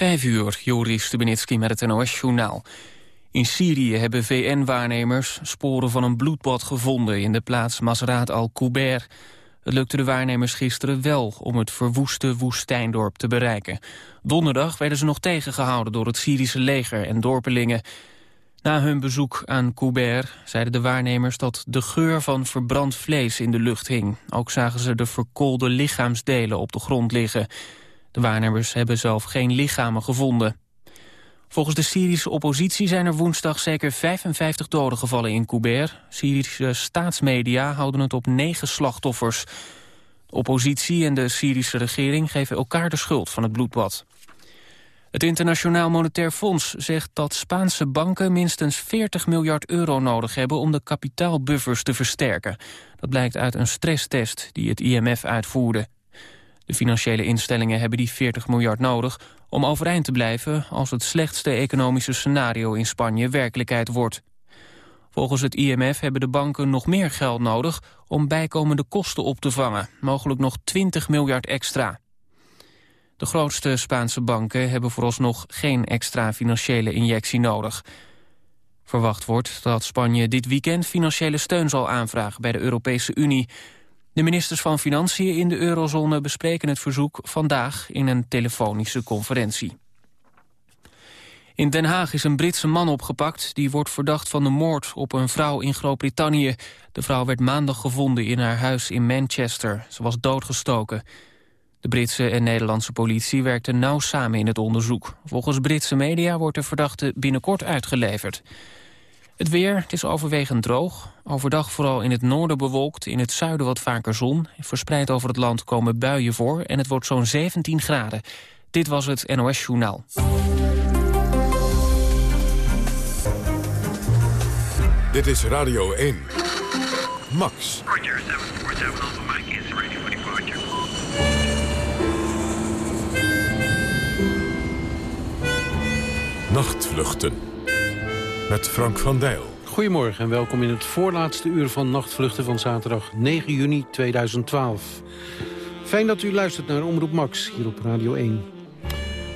Vijf uur, Joris Stubenitski met het NOS-journaal. In Syrië hebben VN-waarnemers sporen van een bloedbad gevonden... in de plaats Masraat al-Kuber. Het lukte de waarnemers gisteren wel om het verwoeste woestijndorp te bereiken. Donderdag werden ze nog tegengehouden door het Syrische leger en dorpelingen. Na hun bezoek aan Kuber zeiden de waarnemers dat de geur van verbrand vlees in de lucht hing. Ook zagen ze de verkoolde lichaamsdelen op de grond liggen. De waarnemers hebben zelf geen lichamen gevonden. Volgens de Syrische oppositie zijn er woensdag zeker 55 doden gevallen in Kuber. Syrische staatsmedia houden het op negen slachtoffers. De oppositie en de Syrische regering geven elkaar de schuld van het bloedbad. Het Internationaal Monetair Fonds zegt dat Spaanse banken minstens 40 miljard euro nodig hebben om de kapitaalbuffers te versterken. Dat blijkt uit een stresstest die het IMF uitvoerde. De financiële instellingen hebben die 40 miljard nodig om overeind te blijven als het slechtste economische scenario in Spanje werkelijkheid wordt. Volgens het IMF hebben de banken nog meer geld nodig om bijkomende kosten op te vangen, mogelijk nog 20 miljard extra. De grootste Spaanse banken hebben vooralsnog geen extra financiële injectie nodig. Verwacht wordt dat Spanje dit weekend financiële steun zal aanvragen bij de Europese Unie. De ministers van Financiën in de eurozone bespreken het verzoek vandaag in een telefonische conferentie. In Den Haag is een Britse man opgepakt die wordt verdacht van de moord op een vrouw in Groot-Brittannië. De vrouw werd maandag gevonden in haar huis in Manchester. Ze was doodgestoken. De Britse en Nederlandse politie werkten nauw samen in het onderzoek. Volgens Britse media wordt de verdachte binnenkort uitgeleverd. Het weer, het is overwegend droog. Overdag vooral in het noorden bewolkt, in het zuiden wat vaker zon. Verspreid over het land komen buien voor en het wordt zo'n 17 graden. Dit was het NOS Journaal. Dit is Radio 1. Max. Nachtvluchten. Met Frank van Dijl. Goedemorgen en welkom in het voorlaatste uur van Nachtvluchten van zaterdag 9 juni 2012. Fijn dat u luistert naar Omroep Max hier op Radio 1.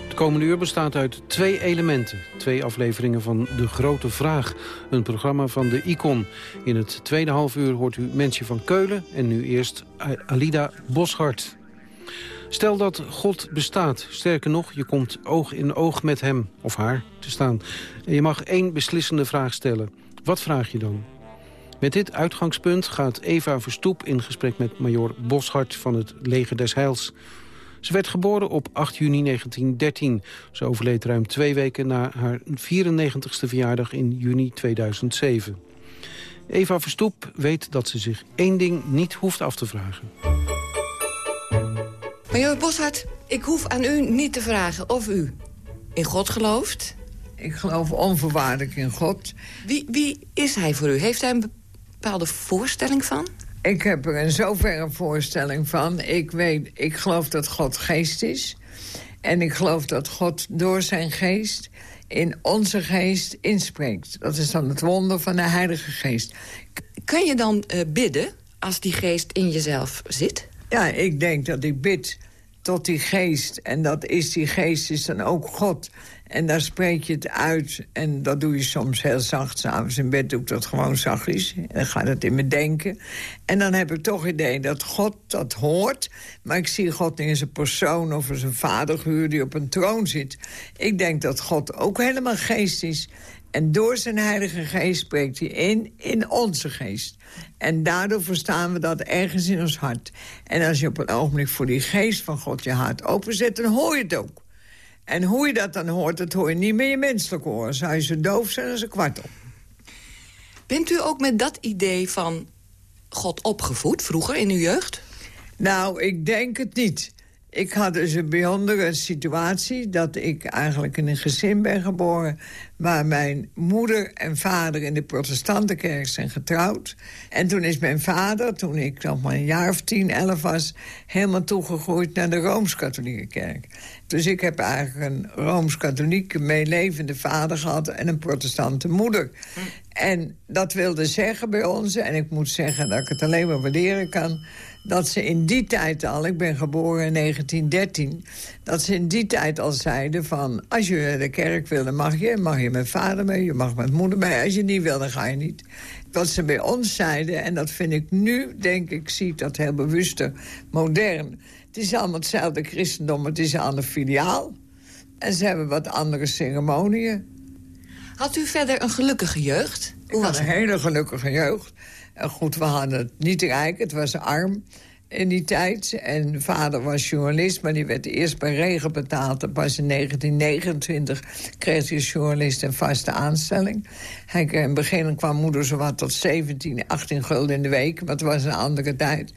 Het komende uur bestaat uit twee elementen. Twee afleveringen van De Grote Vraag, een programma van de Icon. In het tweede half uur hoort u Mensje van Keulen en nu eerst Alida Boschart. Stel dat God bestaat. Sterker nog, je komt oog in oog met hem of haar te staan. En je mag één beslissende vraag stellen. Wat vraag je dan? Met dit uitgangspunt gaat Eva Verstoep in gesprek met major Boshart van het Leger des Heils. Ze werd geboren op 8 juni 1913. Ze overleed ruim twee weken na haar 94ste verjaardag in juni 2007. Eva Verstoep weet dat ze zich één ding niet hoeft af te vragen. Major Boshart, ik hoef aan u niet te vragen of u in God gelooft. Ik geloof onvoorwaardelijk in God. Wie, wie is hij voor u? Heeft hij een bepaalde voorstelling van? Ik heb er in zoverre een voorstelling van. Ik, weet, ik geloof dat God geest is. En ik geloof dat God door zijn geest in onze geest inspreekt. Dat is dan het wonder van de Heilige Geest. Kan je dan uh, bidden als die geest in jezelf zit? Ja, ik denk dat ik bid tot die geest. En dat is die geest is dan ook God. En daar spreek je het uit. En dat doe je soms heel zacht. S'avonds in bed doe ik dat gewoon zachtjes. En dan gaat het in me denken. En dan heb ik toch het idee dat God dat hoort. Maar ik zie God niet in zijn persoon of in zijn vaderhuur die op een troon zit. Ik denk dat God ook helemaal geest is. En door zijn heilige geest spreekt hij in, in onze geest. En daardoor verstaan we dat ergens in ons hart. En als je op een ogenblik voor die geest van God je hart openzet... dan hoor je het ook. En hoe je dat dan hoort, dat hoor je niet meer je menselijk horen. Zou je zo doof zijn als een kwartel. Bent u ook met dat idee van God opgevoed, vroeger in uw jeugd? Nou, ik denk het niet. Ik had dus een bijzondere situatie dat ik eigenlijk in een gezin ben geboren... waar mijn moeder en vader in de protestantenkerk zijn getrouwd. En toen is mijn vader, toen ik nog maar een jaar of tien, elf was... helemaal toegegroeid naar de Rooms-Katholieke kerk. Dus ik heb eigenlijk een Rooms-Katholieke meelevende vader gehad... en een protestante moeder. En dat wilde zeggen bij ons, en ik moet zeggen dat ik het alleen maar waarderen kan dat ze in die tijd al, ik ben geboren in 1913... dat ze in die tijd al zeiden van... als je naar de kerk wil, dan mag je. Mag je met vader mee, je mag met moeder mee. Als je niet wil, dan ga je niet. Wat ze bij ons zeiden, en dat vind ik nu, denk ik... zie ik dat heel bewuster, modern. Het is allemaal hetzelfde christendom, het is een ander filiaal. En ze hebben wat andere ceremonieën. Had u verder een gelukkige jeugd? Hoe ik was een hele gelukkige jeugd. En goed, we hadden het niet rijk, het was arm in die tijd. En vader was journalist, maar die werd eerst bij regen betaald. En pas in 1929 kreeg hij als journalist een vaste aanstelling. Hij, in het begin kwam moeder zowat tot 17, 18 gulden in de week. Maar het was een andere tijd.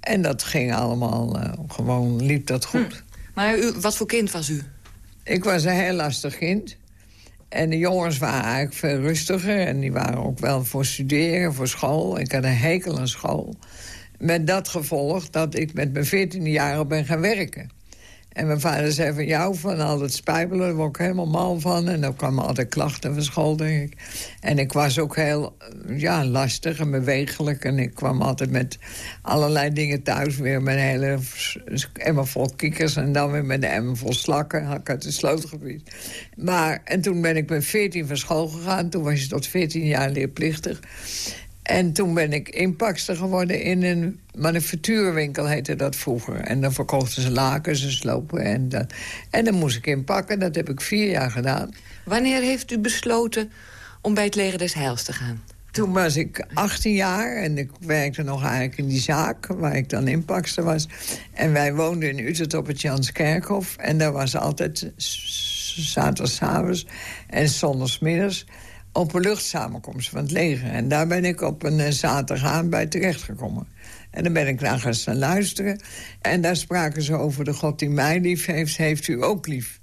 En dat ging allemaal, uh, gewoon liep dat goed. Hm. Maar u, wat voor kind was u? Ik was een heel lastig kind. En de jongens waren eigenlijk veel rustiger. En die waren ook wel voor studeren, voor school. Ik had een hekel aan school. Met dat gevolg dat ik met mijn veertiende jaren ben gaan werken. En mijn vader zei van jou, van al het spijbelen, daar word ik helemaal mal van. En dan kwamen altijd klachten van school, denk ik. En ik was ook heel ja, lastig en bewegelijk. En ik kwam altijd met allerlei dingen thuis. Weer een hele emmer vol kikkers. En dan weer met een emmer vol slakken. Had ik uit het slootgebied. Maar, en toen ben ik met 14 van school gegaan. Toen was je tot 14 jaar leerplichtig. En toen ben ik inpakster geworden in een manufactuurwinkel, heette dat vroeger. En dan verkochten ze lakens en slopen. En, dat. en dan moest ik inpakken, dat heb ik vier jaar gedaan. Wanneer heeft u besloten om bij het leger des Heils te gaan? Toen was ik 18 jaar en ik werkte nog eigenlijk in die zaak... waar ik dan inpakster was. En wij woonden in Utrecht op het Janskerkhof. En daar was altijd zaterdagavond en zondagsmiddags open luchtsamenkomst van het leger. En daar ben ik op een eh, zaterdagavond bij terechtgekomen. En dan ben ik naar gaan luisteren. En daar spraken ze over de God die mij lief heeft, heeft u ook lief.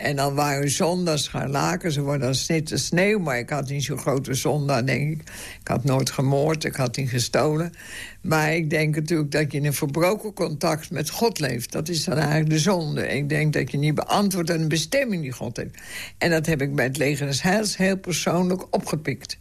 En dan waren zondags gaan laken. Ze worden als snitte sneeuw, maar ik had niet zo'n grote zondag, denk ik. Ik had nooit gemoord, ik had niet gestolen. Maar ik denk natuurlijk dat je in een verbroken contact met God leeft. Dat is dan eigenlijk de zonde. Ik denk dat je niet beantwoordt aan de bestemming die God heeft. En dat heb ik bij het leger des heel persoonlijk opgepikt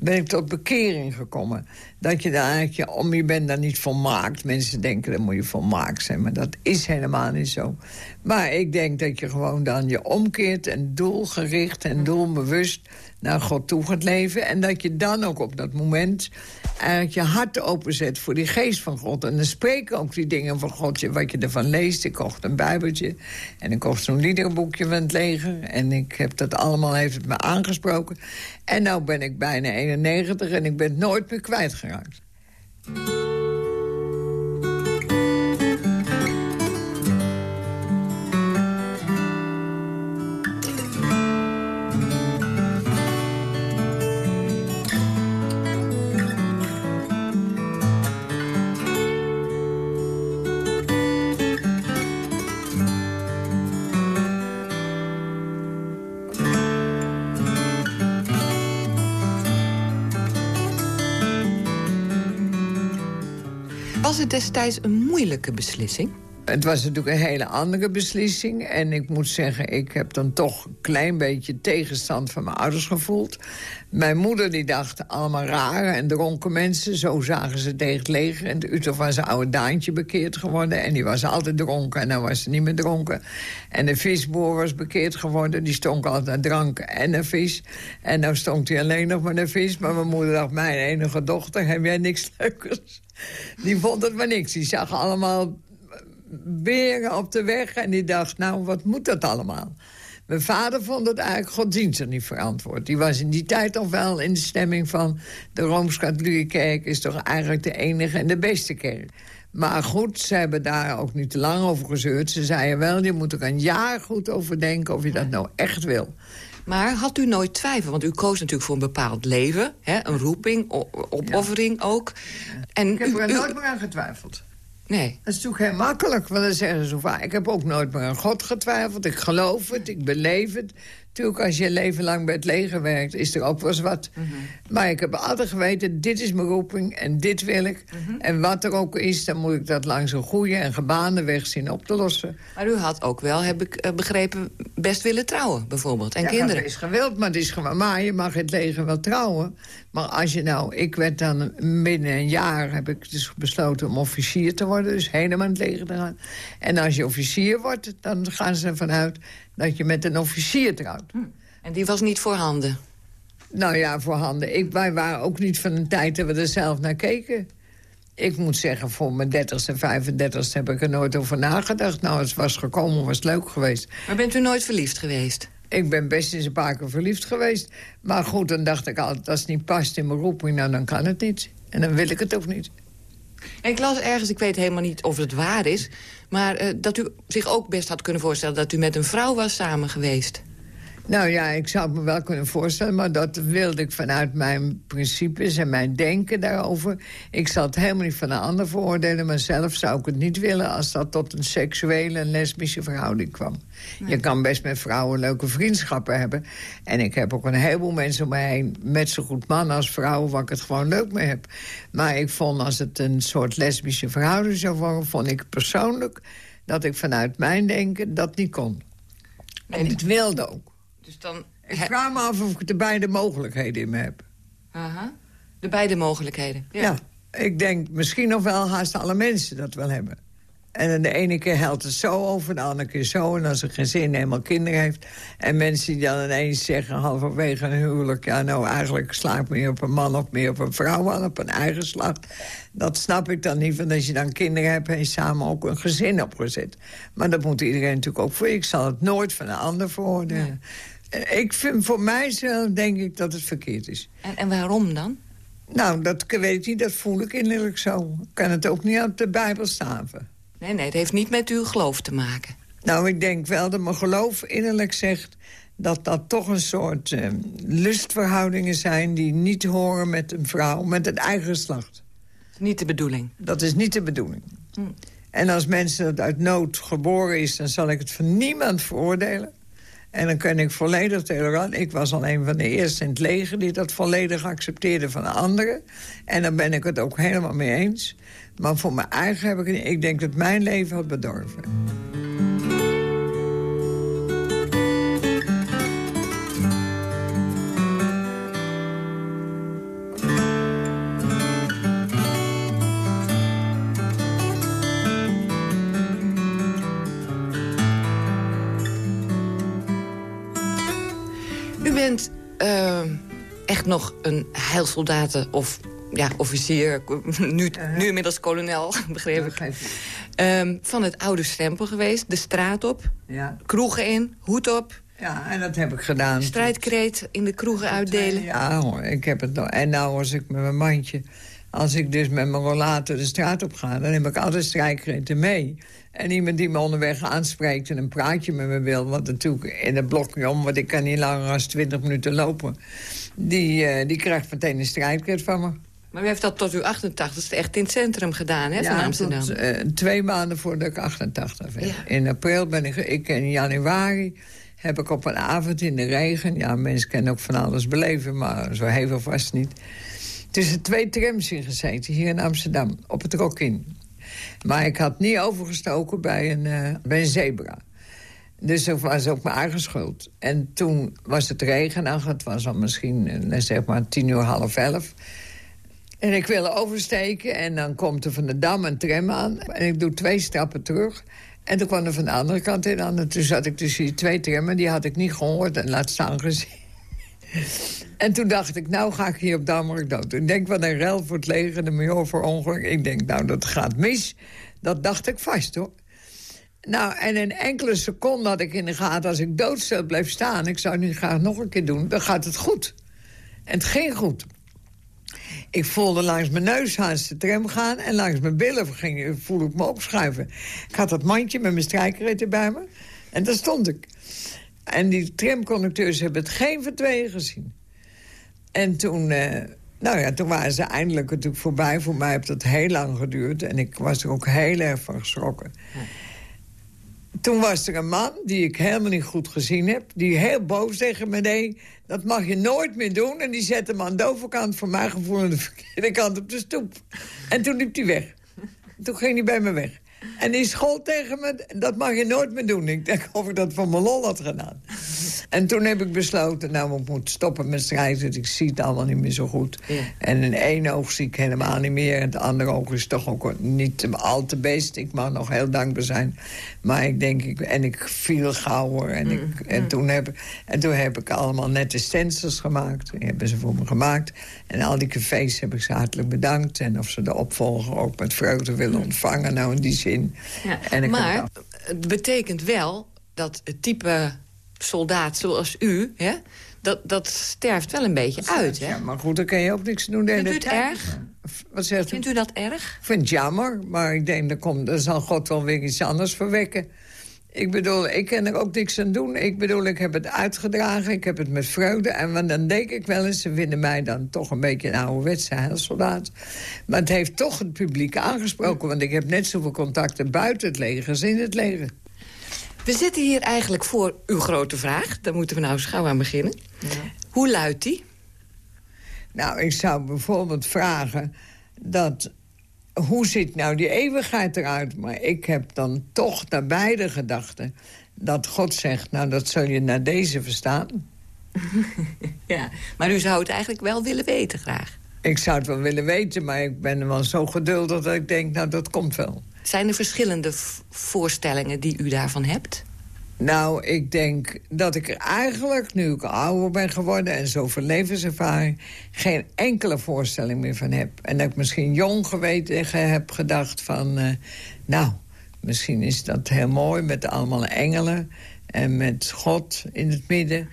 ben ik tot bekering gekomen. Dat je daar eigenlijk, je, om je bent dan niet volmaakt. Mensen denken, dan moet je volmaakt zijn. Maar dat is helemaal niet zo. Maar ik denk dat je gewoon dan je omkeert... en doelgericht en doelbewust naar God toe gaat leven. En dat je dan ook op dat moment eigenlijk je hart openzet voor die geest van God. En dan spreken ook die dingen van God, wat je ervan leest. Ik kocht een bijbeltje en ik kocht zo'n liederboekje van het leger. En ik heb dat allemaal, heeft me aangesproken. En nou ben ik bijna 91 en ik ben het nooit meer kwijtgeraakt. Destijds een moeilijke beslissing? Het was natuurlijk een hele andere beslissing. En ik moet zeggen, ik heb dan toch een klein beetje tegenstand van mijn ouders gevoeld. Mijn moeder die dacht allemaal rare en dronken mensen. Zo zagen ze tegen het leger. En de Utrecht was een oude Daantje bekeerd geworden. En die was altijd dronken en dan was ze niet meer dronken. En de visboer was bekeerd geworden. Die stonk altijd naar drank en naar vis. En nou stonk hij alleen nog maar naar vis. Maar mijn moeder dacht, mijn enige dochter, heb jij niks leukers? Die vond het maar niks. Die zag allemaal beren op de weg. En die dacht, nou, wat moet dat allemaal? Mijn vader vond het eigenlijk godsdienstig niet verantwoord. Die was in die tijd nog wel in de stemming van... de Rooms-Katholieke kerk is toch eigenlijk de enige en de beste kerk. Maar goed, ze hebben daar ook niet te lang over gezeurd. Ze zeiden wel, je moet er een jaar goed over denken... of je dat nou echt wil. Maar had u nooit twijfel? Want u koos natuurlijk voor een bepaald leven. Hè? Een roeping, opoffering ook. En ik heb er nooit meer aan getwijfeld. Nee. Dat is natuurlijk heel makkelijk, want dan zeggen ze vaak... ik heb ook nooit meer aan God getwijfeld, ik geloof het, ik beleef het. Natuurlijk, als je een leven lang bij het leger werkt, is er ook wel eens wat. Mhm. Maar ik heb altijd geweten, dit is mijn roeping en dit wil ik. Mhm. En wat er ook is, dan moet ik dat langs een goede en gebaande weg zien op te lossen. Maar u had ook wel, heb ik eh, begrepen, best willen trouwen, bijvoorbeeld. En kinderen. dat is gewild, maar het is gewoon... Maar je mag het leger wel trouwen. Maar als je nou... Ik werd dan binnen een jaar, heb ik dus besloten om officier te worden. Dus helemaal in het leger te gaan. En als je officier wordt, dan gaan ze ervan uit dat je met een officier trouwt. Hm. En die was niet voorhanden? Nou ja, voorhanden. Ik, wij waren ook niet van een tijd dat we er zelf naar keken. Ik moet zeggen, voor mijn 30ste, 35ste heb ik er nooit over nagedacht. Nou, het was gekomen, was leuk geweest. Maar bent u nooit verliefd geweest? Ik ben best eens een paar keer verliefd geweest. Maar goed, dan dacht ik altijd, als het niet past in mijn roeping... Nou, dan kan het niet. En dan wil ik het ook niet. En ik las ergens, ik weet helemaal niet of het waar is... maar uh, dat u zich ook best had kunnen voorstellen... dat u met een vrouw was samen geweest. Nou ja, ik zou het me wel kunnen voorstellen... maar dat wilde ik vanuit mijn principes en mijn denken daarover. Ik zal het helemaal niet van een ander veroordelen... maar zelf zou ik het niet willen als dat tot een seksuele en lesbische verhouding kwam. Je kan best met vrouwen leuke vriendschappen hebben. En ik heb ook een heleboel mensen om mij heen... met zo goed man als vrouw, waar ik het gewoon leuk mee heb. Maar ik vond als het een soort lesbische verhouding zou worden... vond ik persoonlijk dat ik vanuit mijn denken dat niet kon. En ik wilde ook. Dus dan... Ik vraag me af of ik de beide mogelijkheden in me heb. Aha. De beide mogelijkheden, ja. ja. Ik denk misschien nog wel haast alle mensen dat wel hebben. En de ene keer helpt het zo over, de andere keer zo. En als een gezin helemaal kinderen heeft... en mensen die dan ineens zeggen halverwege een huwelijk... ja, nou, eigenlijk sla ik meer op een man of meer op een vrouw aan... op een eigen slag. Dat snap ik dan niet, want als je dan kinderen hebt... en samen ook een gezin opgezet. Maar dat moet iedereen natuurlijk ook voor. Ik zal het nooit van een ander veroordelen. Ik vind voor mijzelf denk ik dat het verkeerd is. En, en waarom dan? Nou, dat weet ik niet, dat voel ik innerlijk zo. Ik kan het ook niet op de Bijbel staven. Nee, nee, het heeft niet met uw geloof te maken. Nou, ik denk wel dat mijn geloof innerlijk zegt... dat dat toch een soort uh, lustverhoudingen zijn... die niet horen met een vrouw, met het eigen geslacht. Niet de bedoeling? Dat is niet de bedoeling. Hm. En als mensen dat uit nood geboren is... dan zal ik het van niemand veroordelen. En dan kan ik volledig tolerant. Ik was al een van de eerste in het leger die dat volledig accepteerde van de anderen. En daar ben ik het ook helemaal mee eens. Maar voor mijn eigen heb ik... Ik denk dat mijn leven had bedorven. Uh, echt nog een heilsoldaten of ja, officier, nu, nu inmiddels kolonel, begreep ik. Um, van het oude stempel geweest, de straat op, ja. kroegen in, hoed op. Ja, en dat heb ik gedaan. Strijdkreet in de kroegen uitdelen. Ja hoor, ik heb het nog. En nou was ik met mijn mandje... Als ik dus met mijn rollator de straat op ga... dan heb ik altijd strijdkreten mee. En iemand die me onderweg aanspreekt en een praatje met me wil... want natuurlijk in het blokje om, want ik kan niet langer dan 20 minuten lopen... die, uh, die krijgt meteen een strijdkreet van me. Maar u heeft dat tot uw 88ste echt in het centrum gedaan, hè, van Amsterdam? Uh, twee maanden voordat ik 88 werd. In april ben ik, ik in januari heb ik op een avond in de regen... ja, mensen kunnen ook van alles beleven, maar zo hevig vast niet... tussen twee trams in gezeten, hier in Amsterdam, op het Rokin. Maar ik had niet overgestoken bij een, uh, bij een zebra. Dus dat was ook mijn eigen schuld. En toen was het regenachtig, het was al misschien uh, zeg maar tien uur, half elf... En ik wil oversteken en dan komt er van de Dam een tram aan. En ik doe twee stappen terug. En toen kwam er van de andere kant in aan. En toen zat ik tussen die twee trammen. Die had ik niet gehoord en laat staan gezien. En toen dacht ik, nou ga ik hier op Dammerk dood. Ik denk, wat een rel voor het leger, de major voor ongeluk. Ik denk, nou, dat gaat mis. Dat dacht ik vast, hoor. Nou, en in enkele seconden had ik in de gaten... als ik doodstil blijf staan, ik zou nu graag nog een keer doen... dan gaat het goed. En het ging goed. Ik voelde langs mijn neus haast de tram gaan... en langs mijn billen ging, voelde ik me opschuiven. Ik had dat mandje met mijn strijkretten bij me. En daar stond ik. En die tramconducteurs hebben het geen van tweeën gezien. En toen... Uh, nou ja, toen waren ze eindelijk natuurlijk voorbij. Voor mij heeft dat heel lang geduurd. En ik was er ook heel erg van geschrokken. toen was er een man die ik helemaal niet goed gezien heb... die heel boos tegen me deed, dat mag je nooit meer doen. En die zette hem aan de overkant, voor mijn gevoel, aan de verkeerde kant op de stoep. En toen liep hij weg. Toen ging hij bij me weg. En die school tegen me, dat mag je nooit meer doen. Ik denk of ik dat van mijn lol had gedaan. En toen heb ik besloten, nou, ik moet stoppen met strijden. Ik zie het allemaal niet meer zo goed. En in één oog zie ik helemaal niet meer. En het andere oog is toch ook niet al te best. Ik mag nog heel dankbaar zijn. Maar ik denk, ik, en ik viel gauw En, ik, mm, en, mm. toen heb, en toen heb ik allemaal nette stencils gemaakt. Die hebben ze voor me gemaakt. En al die cafés heb ik ze hartelijk bedankt. En of ze de opvolger ook met vreugde willen mm. ontvangen. Nou, in die zin. Ja. En maar het betekent wel dat het type soldaat zoals u... Hè, dat, dat sterft wel een beetje uit. Hè? Ja, maar goed, dan kan je ook niks doen. Vindt u het erg? Wat zegt Vindt u dat erg? Ik vind het jammer, maar ik denk, dat komt, zal God wel weer iets anders verwekken. Ik bedoel, ik kan er ook niks aan doen. Ik bedoel, ik heb het uitgedragen, ik heb het met vreugde. En dan denk ik wel eens, ze vinden mij dan toch een beetje een ouderwetse heilsoldaat. Maar het heeft toch het publiek aangesproken. Want ik heb net zoveel contacten buiten het leger als in het leger. We zitten hier eigenlijk voor uw grote vraag. Daar moeten we nou schouw aan beginnen. Ja. Hoe luidt die? Nou, ik zou bijvoorbeeld vragen dat... Hoe ziet nou die eeuwigheid eruit? Maar ik heb dan toch naar beide gedachten... dat God zegt, nou, dat zul je naar deze verstaan. ja, maar u zou het eigenlijk wel willen weten graag. Ik zou het wel willen weten, maar ik ben wel zo geduldig... dat ik denk, nou, dat komt wel. Zijn er verschillende voorstellingen die u daarvan hebt? Nou, ik denk dat ik eigenlijk, nu ik ouder ben geworden... en zoveel levenservaring, geen enkele voorstelling meer van heb. En dat ik misschien jong geweten heb gedacht van... Uh, nou, misschien is dat heel mooi met allemaal engelen... en met God in het midden...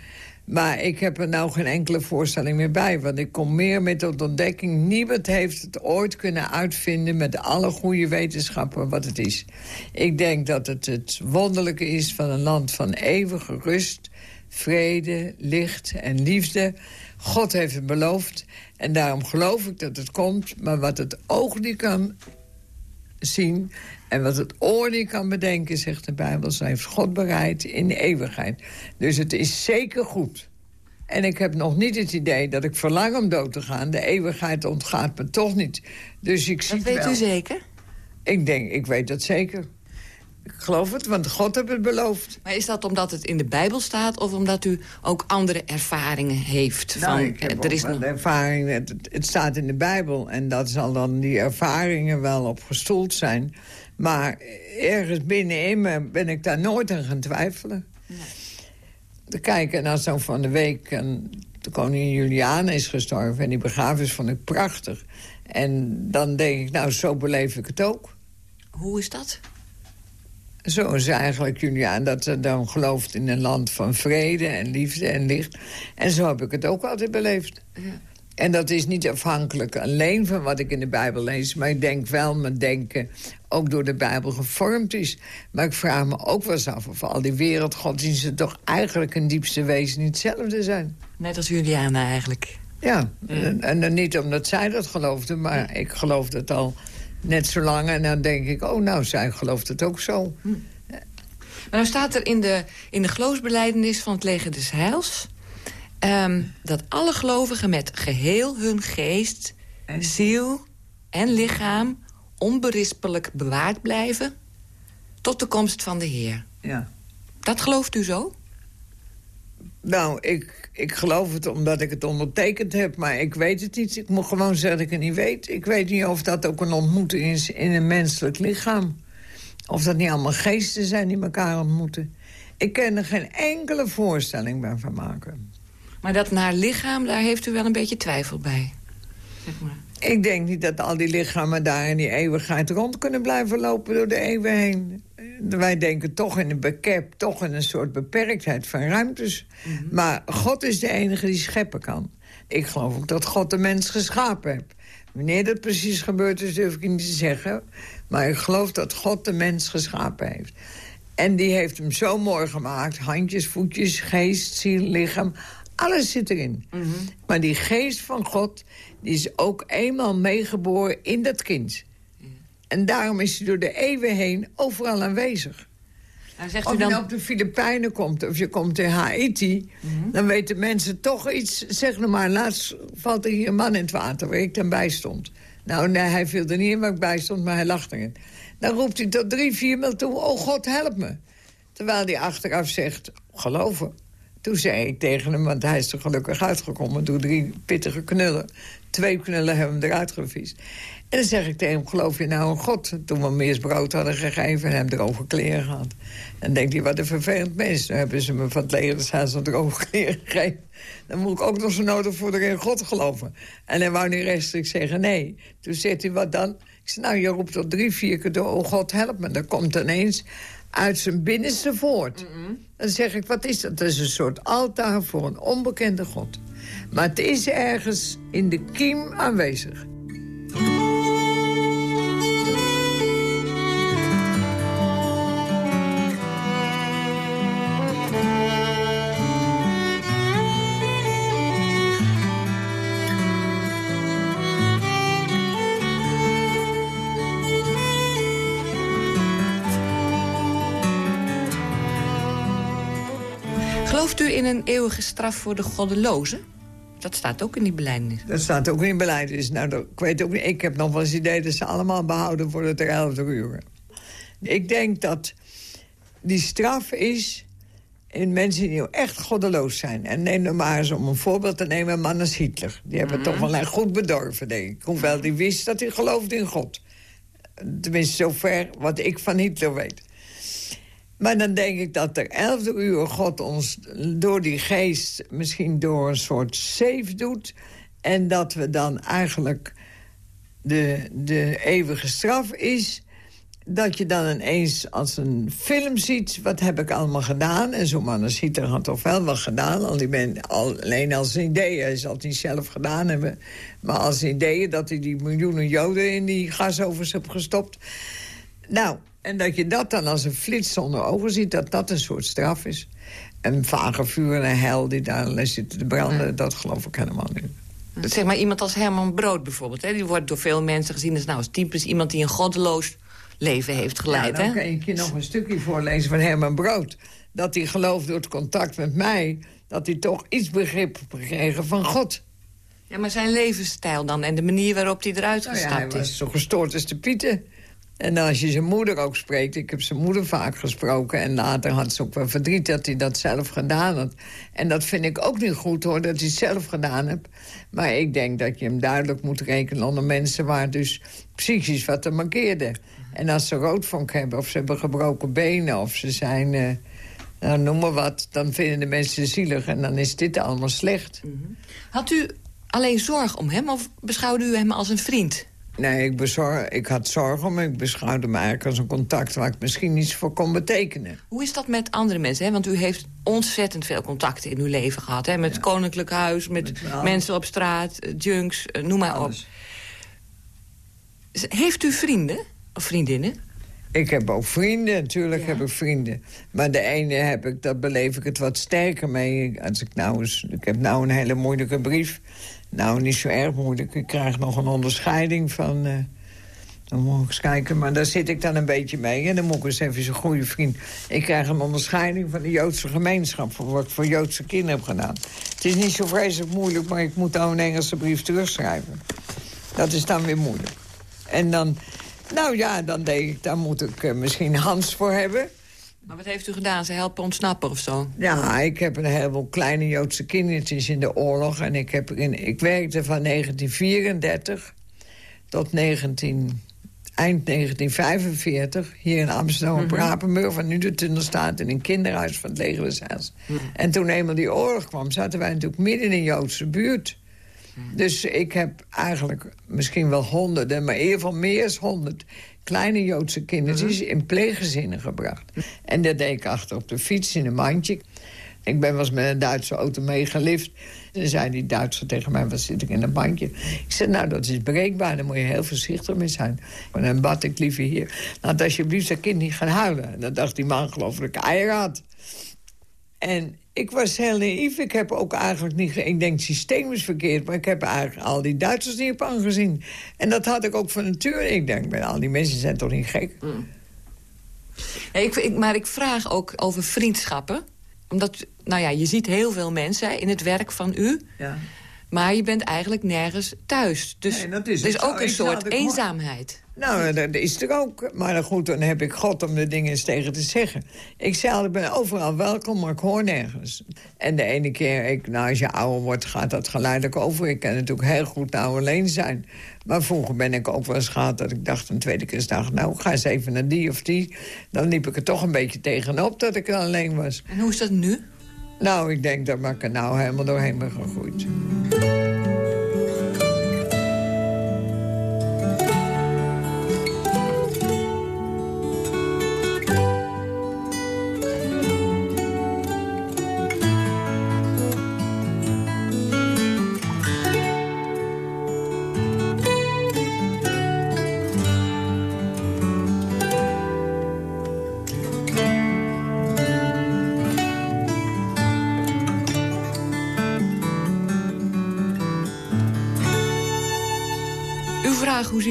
Maar ik heb er nou geen enkele voorstelling meer bij. Want ik kom meer met de ontdekking... niemand heeft het ooit kunnen uitvinden met alle goede wetenschappen wat het is. Ik denk dat het het wonderlijke is van een land van eeuwige rust... vrede, licht en liefde. God heeft het beloofd en daarom geloof ik dat het komt. Maar wat het oog niet kan zien en wat het oor niet kan bedenken, zegt de Bijbel... heeft God bereid in de eeuwigheid. Dus het is zeker goed. En ik heb nog niet het idee dat ik verlang om dood te gaan. De eeuwigheid ontgaat me toch niet. Dus ik zie dat weet u zeker? Ik denk, ik weet dat zeker. Ik geloof het, want God heeft het beloofd. Maar is dat omdat het in de Bijbel staat... of omdat u ook andere ervaringen heeft? Nou, ik heb er is nog... ervaring, het, het, staat in de Bijbel... en dat zal dan die ervaringen wel op gestoeld zijn. Maar ergens binnenin me ben ik daar nooit aan gaan twijfelen. Nee. Te kijken naar zo van de week... En de koningin Juliana is gestorven en die begrafenis vond ik prachtig. En dan denk ik, nou, zo beleef ik het ook. Hoe is dat? Zo is eigenlijk Juliaan dat ze dan gelooft in een land van vrede en liefde en licht. En zo heb ik het ook altijd beleefd. Ja. En dat is niet afhankelijk alleen van wat ik in de Bijbel lees... maar ik denk wel, mijn denken ook door de Bijbel gevormd is. Maar ik vraag me ook wel eens af of al die wereldgodsdiensten... toch eigenlijk een diepste wezen niet hetzelfde zijn. Net als Juliana eigenlijk. Ja, En, en, niet omdat zij dat geloofde... maar ik geloof het al net zo lang. En dan denk ik, oh nou, zij gelooft het ook zo. Hm. Maar nou staat er in de, in de geloofsbeleidenis van het leger des Heils... Ehm, dat alle gelovigen met geheel hun geest, en? ziel en lichaam... onberispelijk bewaard blijven tot de komst van de Heer. Ja. Dat gelooft u zo? Nou, ik, ik geloof het omdat ik het ondertekend heb, maar ik weet het niet. Ik moet gewoon zeggen dat ik het niet weet. Ik weet niet of dat ook een ontmoeting is in een menselijk lichaam. Of dat niet allemaal geesten zijn die elkaar ontmoeten. Ik kan er geen enkele voorstelling bij van maken. Maar dat naar lichaam, daar heeft u wel een beetje twijfel bij. Zeg maar. Ik denk niet dat al die lichamen daar in die eeuwigheid rond kunnen blijven lopen door de eeuwen heen. Wij denken toch in een bekep, toch in een soort beperktheid van ruimtes. Mhm. Maar God is de enige die scheppen kan. Ik geloof ook dat God de mens geschapen heeft. Wanneer dat precies gebeurd is, durf ik niet te zeggen. Maar ik geloof dat God de mens geschapen heeft. En die heeft hem zo mooi gemaakt. Handjes, voetjes, geest, ziel, lichaam. Alles zit erin. Mhm. Maar die geest van God die is ook eenmaal meegeboren in dat kind. En daarom is hij door de eeuwen heen overal aanwezig. zegt of u dan... je nou op de Filipijnen komt of je komt in Haiti... Mhm. dan weten mensen toch iets. Zeg nou maar, laatst valt er hier een man in het water... waar ik dan bij stond. Nou, nee, hij viel er niet in waar ik bij stond, maar hij lacht erin. Dan roept hij tot drie, vier maal toe... oh God, help me. Terwijl hij achteraf zegt, geloven. Toen zei ik tegen hem, want hij is er gelukkig uitgekomen... door drie pittige knullen. Twee knullen hebben hem eruit gevist. En dan zeg ik tegen hem, geloof je nou in God? Toen we hem eerst brood hadden gegeven en hem droge kleren gehad. Dan denkt hij, wat een vervelend mens. Dan hebben ze me van het leger des Heils droge kleren gegeven. Dan moet ik ook nog zo nodig voor de in God geloven. En hij wou niet rechtstreeks zeggen nee. Toen zegt hij, wat dan? Ik zei, nou, je roept tot drie, vier keer door, oh God, help me. Dan komt ineens uit zijn binnenste voort. Dan zeg ik, wat is dat? Dat is een soort altaar voor een onbekende God. Maar het is ergens in de kiem aanwezig. Gelooft u in een eeuwige straf voor de goddelozen? Dat staat ook in die belijdenis. Dat staat ook in beleid. Dus nou, dat- ik weet ook niet. Ik heb nog wel eens het idee dat ze allemaal behouden worden ter elfde uur. Ik denk dat die straf is in mensen die echt goddeloos zijn. En neem nou maar eens om een voorbeeld te nemen, een man als Hitler. Die hebben toch wel goed bedorven, denk ik. Hoewel die wist dat hij geloofde in God. Tenminste, zover wat ik van Hitler weet. Maar dan denk ik dat ter elfde uur God ons door die geest... misschien door een soort safe doet... en dat we dan eigenlijk de, de eeuwige straf is... dat je dan ineens als een film ziet... wat heb ik allemaal gedaan? En zo'n Hitler had toch wel wat gedaan. Al die men, al, alleen als idee, hij zal het niet zelf gedaan hebben... maar als idee dat hij die miljoenen Joden in die gasovens heeft gestopt... Nou, en dat je dat dan als een flits zonder ogen ziet... dat dat een soort straf is. Een vage vuur en een hel die daar zitten te branden... dat geloof ik helemaal niet. Zeg maar iemand als Herman Brood bijvoorbeeld. Hè? Die wordt door veel mensen gezien als, nou, als typisch iemand die een goddeloos leven heeft geleid. Ja, dan hè? kan ik je nog een stukje voorlezen van Herman Brood. Dat hij gelooft door het contact met mij... dat hij toch iets begrip gekregen van God. Ja, maar zijn levensstijl dan en de manier waarop hij eruit Nou ja, gestapt hij was is. zo gestoord als de pieten. En als je zijn moeder ook spreekt... ik heb zijn moeder vaak gesproken... en later had ze ook wel verdriet dat hij dat zelf gedaan had. En dat vind ik ook niet goed, hoor, dat hij het zelf gedaan heeft. Maar ik denk dat je hem duidelijk moet rekenen onder mensen... waar dus psychisch wat te mankeerde. En als ze roodvonk hebben, of ze hebben gebroken benen... of ze zijn, eh, nou, noem maar wat, dan vinden de mensen zielig... en dan is dit allemaal slecht. Had u alleen zorg om hem of beschouwde u hem als een vriend? Nee, ik, bezorg, ik had zorgen, maar ik beschouwde hem eigenlijk als een contact... waar ik misschien iets voor kon betekenen. Hoe is dat met andere mensen? Hè? Want u heeft ontzettend veel contacten in uw leven gehad. Hè? Met het Koninklijk Huis, met, mensen op straat, eh, junks, eh, noem maar op. Alles. Heeft u vrienden of vriendinnen? Ik heb ook vrienden, natuurlijk Ja. heb ik vrienden. Maar de ene heb ik, dat beleef ik het wat sterker mee. Als ik, nou eens, ik heb nou een hele moeilijke brief. Nou, niet zo erg moeilijk. Ik krijg nog een onderscheiding van... eh, dan moet ik eens kijken, maar daar zit ik dan een beetje mee. En dan moet ik eens even zo'n goede vriend... Ik krijg een onderscheiding van de Joodse gemeenschap... voor wat ik voor Joodse kinderen heb gedaan. Het is niet zo vreselijk moeilijk, maar ik moet dan een Engelse brief terugschrijven. Dat is dan weer moeilijk. En dan, nou ja, dan denk ik, daar moet ik eh, misschien Hans voor hebben. Maar wat heeft u gedaan? Ze helpen ontsnappen of zo? Ja, ik heb een heleboel kleine Joodse kindertjes in de oorlog. En ik, heb in, ik werkte van 1934 tot 19, eind 1945... hier in Amsterdam op Rapenburg, waar nu de tunnel staat... in een kinderhuis van het leger Heils. En toen eenmaal die oorlog kwam, zaten wij natuurlijk midden in een Joodse buurt... Dus ik heb eigenlijk misschien wel honderden, maar in ieder geval meer dan honderd... kleine Joodse kindertjes in pleeggezinnen gebracht. En dat deed ik achter op de fiets in een mandje. Ik ben eens met een Duitse auto meegelift. Dan zei die Duitser tegen mij, wat zit ik in een mandje? Ik zei, nou, dat is breekbaar, daar moet je heel voorzichtig mee zijn. En dan bad ik liever hier. Laat alsjeblieft dat kind niet gaan huilen. En dan dacht die man, geloof ik, eieren had. En ik was heel naïef. Ik heb ook eigenlijk niet... Ik denk, het systeem is verkeerd. Maar ik heb eigenlijk al die Duitsers niet op aangezien. En dat had ik ook van nature. Ik denk, maar al die mensen zijn toch niet gek? ik, ik, maar ik vraag ook over vriendschappen. Omdat, nou ja, je ziet heel veel mensen in het werk van u. Ja. Maar je bent eigenlijk nergens thuis. Dus nee, dat is er is ook een soort eenzaamheid. Nou, dat is er ook. Maar goed, dan heb ik God om de dingen eens tegen te zeggen. Ik zei ik ben overal welkom, maar ik hoor nergens. En de ene keer, ik, nou, als je ouder wordt, gaat dat geleidelijk over. Ik kan natuurlijk heel goed nou alleen zijn. Maar vroeger ben ik ook wel eens gehad dat ik dacht een tweede keer dacht... nou, ga eens even naar die of die. Dan liep ik er toch een beetje tegenop dat ik alleen was. En hoe is dat nu? Nou, ik denk dat er nou helemaal doorheen ben gegroeid.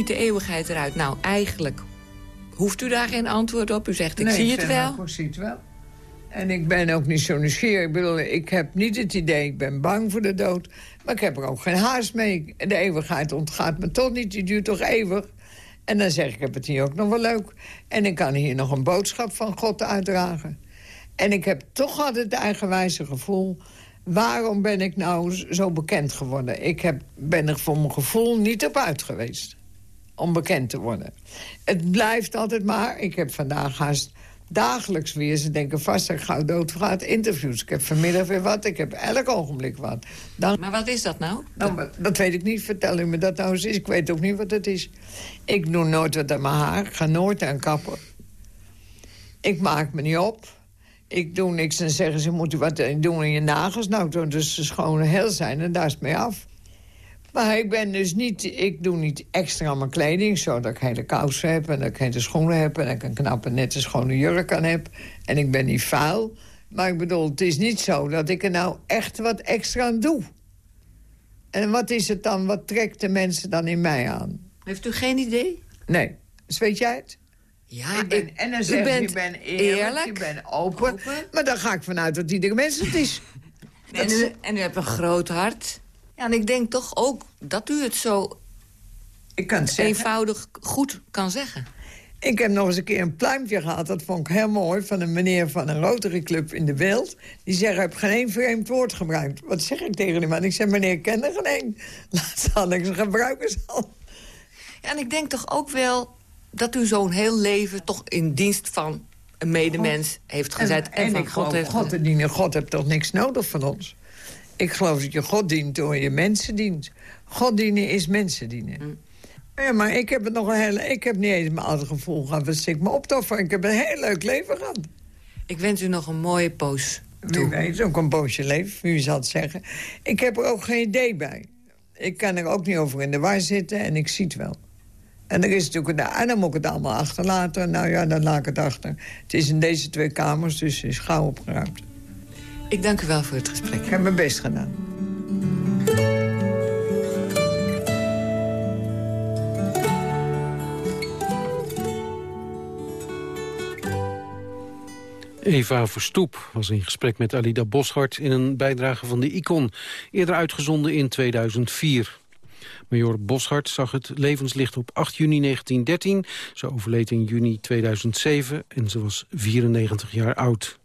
Ziet de eeuwigheid eruit? Nou, eigenlijk hoeft u daar geen antwoord op. U zegt, ik zie het wel. Nee, ik zie het wel. En ik ben ook niet zo nieuwsgierig. Ik bedoel, ik heb niet het idee, ik ben bang voor de dood. Maar ik heb er ook geen haast mee. De eeuwigheid ontgaat me toch niet, die duurt toch eeuwig. En dan zeg ik, ik heb het hier ook nog wel leuk. En ik kan hier nog een boodschap van God uitdragen. En ik heb toch altijd het eigenwijze gevoel... waarom ben ik nou zo bekend geworden? Ik heb, ben er voor mijn gevoel niet op uit geweest om bekend te worden. Het blijft altijd maar. Ik heb vandaag haast dagelijks weer, ze denken vast dat ik gauw dood gaat, interviews. Ik heb vanmiddag weer wat, ik heb elk ogenblik wat. Dan... Maar wat is dat nou? nou dat weet ik niet, vertel u me dat nou eens is. Ik weet ook niet wat het is. Ik doe nooit wat aan mijn haar, ik ga nooit aan kappen. Ik maak me niet op. Ik doe niks en zeggen ze, moet u wat doen in je nagels? Nou, dus ze schoon heel zijn en daar is het mee af. Maar ik ben dus niet, ik doe niet extra mijn kleding... zodat ik hele kousen heb en dat ik hele schoenen heb... en dat ik een knappe nette schone jurk aan heb. En ik ben niet vuil. Maar ik bedoel, het is niet zo dat ik er nou echt wat extra aan doe. En wat is het dan, wat trekt de mensen dan in mij aan? Heeft u geen idee? Nee. Dus weet jij het? Ja, ik ben, en dan zeg je, je bent eerlijk, je bent open, open, Maar dan ga ik vanuit dat iedere mens het is. en, u, en u hebt een groot hart. Ja, en ik denk toch ook dat u het zo ik kan het eenvoudig goed kan zeggen. Ik heb nog eens een keer een pluimpje gehad, dat vond ik heel mooi... van een meneer van een Rotary Club in de Wild. Die zegt, ik heb geen vreemd woord gebruikt. Wat zeg ik tegen die man? Ik zeg, meneer, ik ken er geen één. Laat zal ik ze gebruiken zal. Ja, en ik denk toch ook wel dat u zo'n heel leven... toch in dienst van een medemens heeft gezet. En, en, van God, heeft God te dienen. God heeft toch niks nodig van ons? Ik geloof dat je God dient door je mensen dient. God dienen is mensen dienen. Mm. Ja, maar ik heb het nog een hele... Ik heb niet eens mijn oude gevoel gehad. Dat ik me optoffen. Ik heb een heel leuk leven gehad. Ik wens u nog een mooie poos toe. Weet, ook een poosje leven, wie zal het zeggen. Ik heb er ook geen idee bij. Ik kan er ook niet over in de war zitten en ik zie het wel. En er is natuurlijk... En dan moet ik het allemaal achterlaten. Nou ja, dan laat ik het achter. Het is in deze twee kamers, dus het is gauw opgeruimd. Ik dank u wel voor het gesprek. Ik heb mijn best gedaan. Eva Verstoep was in gesprek met Alida Boshart in een bijdrage van de Icon, eerder uitgezonden in 2004. Major Boshart zag het levenslicht op 8 juni 1913. Ze overleed in juni 2007 en ze was 94 jaar oud.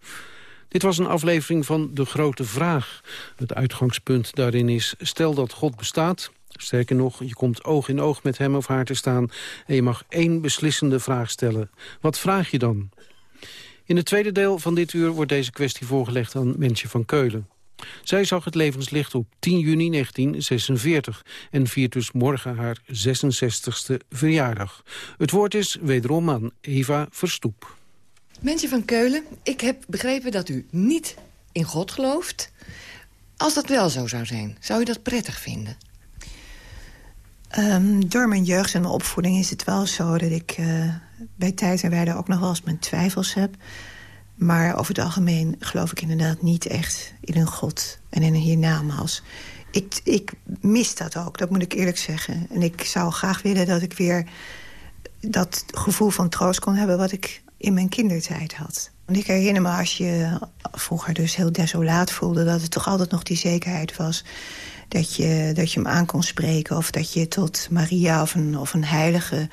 Dit was een aflevering van De Grote Vraag. Het uitgangspunt daarin is, stel dat God bestaat... Sterker nog, je komt oog in oog met hem of haar te staan... en je mag één beslissende vraag stellen. Wat vraag je dan? In het tweede deel van dit uur wordt deze kwestie voorgelegd aan Mensje van Keulen. Zij zag het levenslicht op 10 juni 1946 en viert dus morgen haar 66ste verjaardag. Het woord is wederom aan Eva Verstoep. Mensje van Keulen, ik heb begrepen dat u niet in God gelooft. Als dat wel zo zou zijn, zou u dat prettig vinden? Um, door mijn jeugd en mijn opvoeding is het wel zo... dat ik uh, bij tijd en wijde ook nog wel eens mijn twijfels heb. Maar over het algemeen geloof ik inderdaad niet echt in een God en in een hiernamaals. Ik, ik mis dat ook, dat moet ik eerlijk zeggen. En ik zou graag willen dat ik weer dat gevoel van troost kon hebben... wat ik in mijn kindertijd had. Want ik herinner me als je vroeger dus heel desolaat voelde... dat het toch altijd nog die zekerheid was dat je, dat je hem aan kon spreken... of dat je tot Maria of een, of een heilige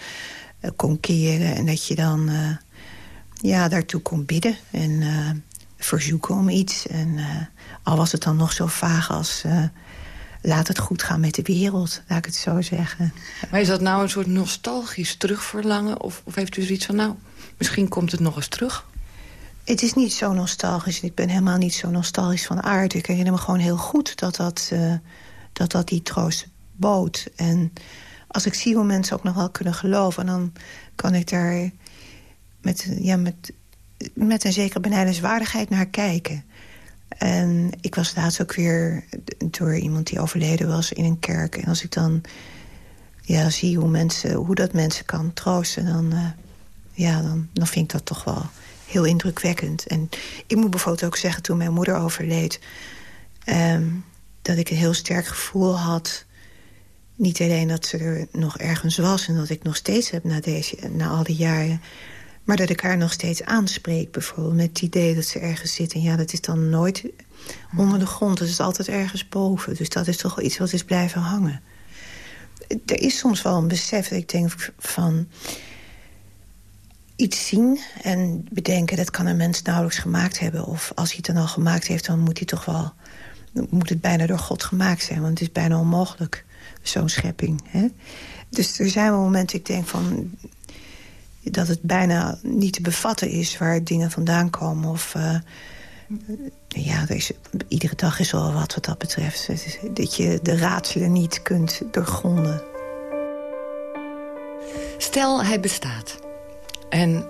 uh, kon keren... en dat je dan uh, ja, daartoe kon bidden en uh, verzoeken om iets. En al was het dan nog zo vaag als... laat het goed gaan met de wereld, laat ik het zo zeggen. Maar is dat nou een soort nostalgisch terugverlangen? Of, of heeft u zoiets van, nou, misschien komt het nog eens terug? Het is niet zo nostalgisch. Ik ben helemaal niet zo nostalgisch van aard. Ik herinner me gewoon heel goed dat dat, uh, dat, dat die troost bood. En als ik zie hoe mensen ook nog wel kunnen geloven... dan kan ik daar met, ja, met, met een zekere benijdenswaardigheid naar kijken. En ik was laatst ook weer door iemand die overleden was in een kerk. En als ik dan ja, zie hoe, mensen, hoe dat mensen kan troosten... dan, uh, ja, dan, dan vind ik dat toch wel heel indrukwekkend. En ik moet bijvoorbeeld ook zeggen, toen mijn moeder overleed... Um, dat ik een heel sterk gevoel had... niet alleen dat ze er nog ergens was... en dat ik nog steeds heb na, deze, na al die jaren... maar dat ik haar nog steeds aanspreek bijvoorbeeld... met het idee dat ze ergens zit. En ja, dat is dan nooit onder de grond. Dat is altijd ergens boven. Dus dat is toch wel iets wat is blijven hangen. Er is soms wel een besef dat ik denk van iets zien en bedenken... dat kan een mens nauwelijks gemaakt hebben. Of als hij het dan al gemaakt heeft, dan moet hij toch wel... moet het bijna door God gemaakt zijn. Want het is bijna onmogelijk, zo'n schepping. Hè? Dus er zijn wel momenten, ik denk van... dat het bijna niet te bevatten is waar dingen vandaan komen. Of... Uh, ja, er iedere dag is wel wat wat dat betreft. dat je de raadselen niet kunt doorgronden. Stel, hij bestaat. En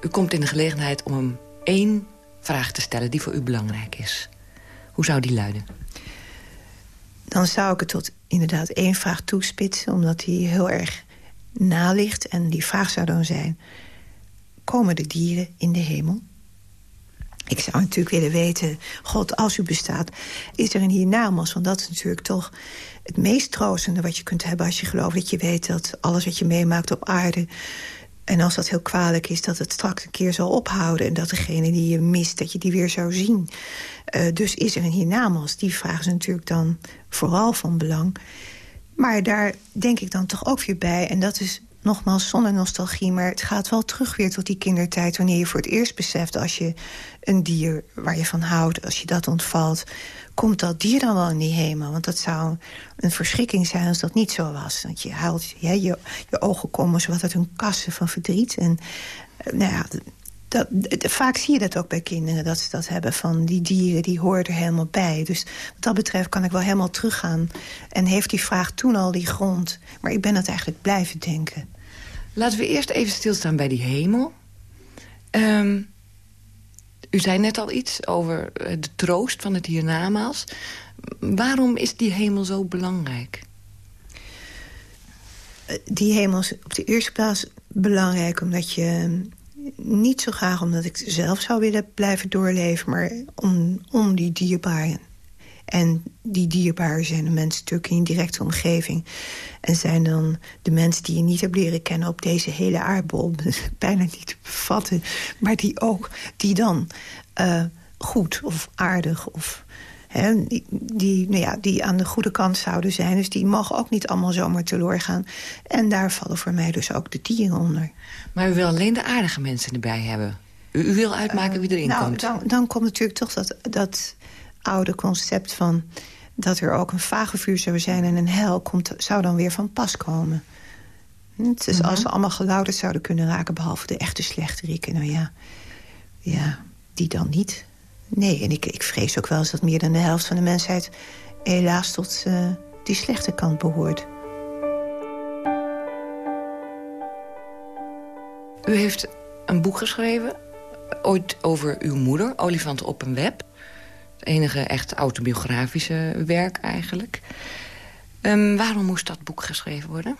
u komt in de gelegenheid om hem één vraag te stellen... die voor u belangrijk is. Hoe zou die luiden? Dan zou ik het tot inderdaad één vraag toespitsen... omdat die heel erg naligt. En die vraag zou dan zijn... komen de dieren in de hemel? Ik zou natuurlijk willen weten, God, als u bestaat... is er een hiernamaals? Want dat is natuurlijk toch het meest troostende wat je kunt hebben... als je gelooft dat je weet dat alles wat je meemaakt op aarde en als dat heel kwalijk is, dat het straks een keer zal ophouden... en dat degene die je mist, dat je die weer zou zien. Uh, dus is er een hiernamaals? Die vraag is natuurlijk dan vooral van belang. Maar daar denk ik dan toch ook weer bij... en dat is nogmaals zonder nostalgie... maar het gaat wel terug weer tot die kindertijd... wanneer je voor het eerst beseft als je een dier waar je van houdt... als je dat ontvalt, komt dat dier dan wel in die hemel? Want dat zou een verschrikking zijn als dat niet zo was. Want je ja, je, je ogen komen zo wat uit hun kassen van verdriet. En eh, nou ja, dat, vaak zie je dat ook bij kinderen, dat ze dat hebben van die dieren, die horen er helemaal bij. Dus wat dat betreft kan ik wel helemaal teruggaan. En heeft die vraag toen al die grond. Maar ik ben dat eigenlijk blijven denken. Laten we eerst even stilstaan bij die hemel. Um, u zei net al iets over eh, de troost van het hiernamaals. Waarom is die hemel zo belangrijk? Eh, die hemel is op de eerste plaats belangrijk... omdat je mm, niet zo graag omdat ik zelf zou willen blijven doorleven... maar om, om die dierbaren en die dierbaren zijn de mensen natuurlijk in je directe omgeving. En zijn dan de mensen die je niet hebt leren kennen op deze hele aardbol. Bijna niet te bevatten. Maar die ook, die dan uh, goed of aardig of... He, die, die, nou ja, die aan de goede kant zouden zijn. Dus die mogen ook niet allemaal zomaar teloor gaan. En daar vallen voor mij dus ook de dieren onder. Maar u wil alleen de aardige mensen erbij hebben? U, u wil uitmaken uh, wie erin nou, komt? Dan, dan komt natuurlijk toch dat, dat oude concept van dat er ook een vage vuur zou zijn en een hel komt, zou dan weer van pas komen. Dus als we allemaal gelouderd zouden kunnen raken... behalve de echte slechteriken, nou ja, ja, die dan niet. Nee, en ik, ik vrees ook wel eens dat meer dan de helft van de mensheid... helaas tot uh, die slechte kant behoort. U heeft een boek geschreven, ooit over uw moeder, Olifant op een web enige echt autobiografische werk eigenlijk. Um, waarom moest dat boek geschreven worden?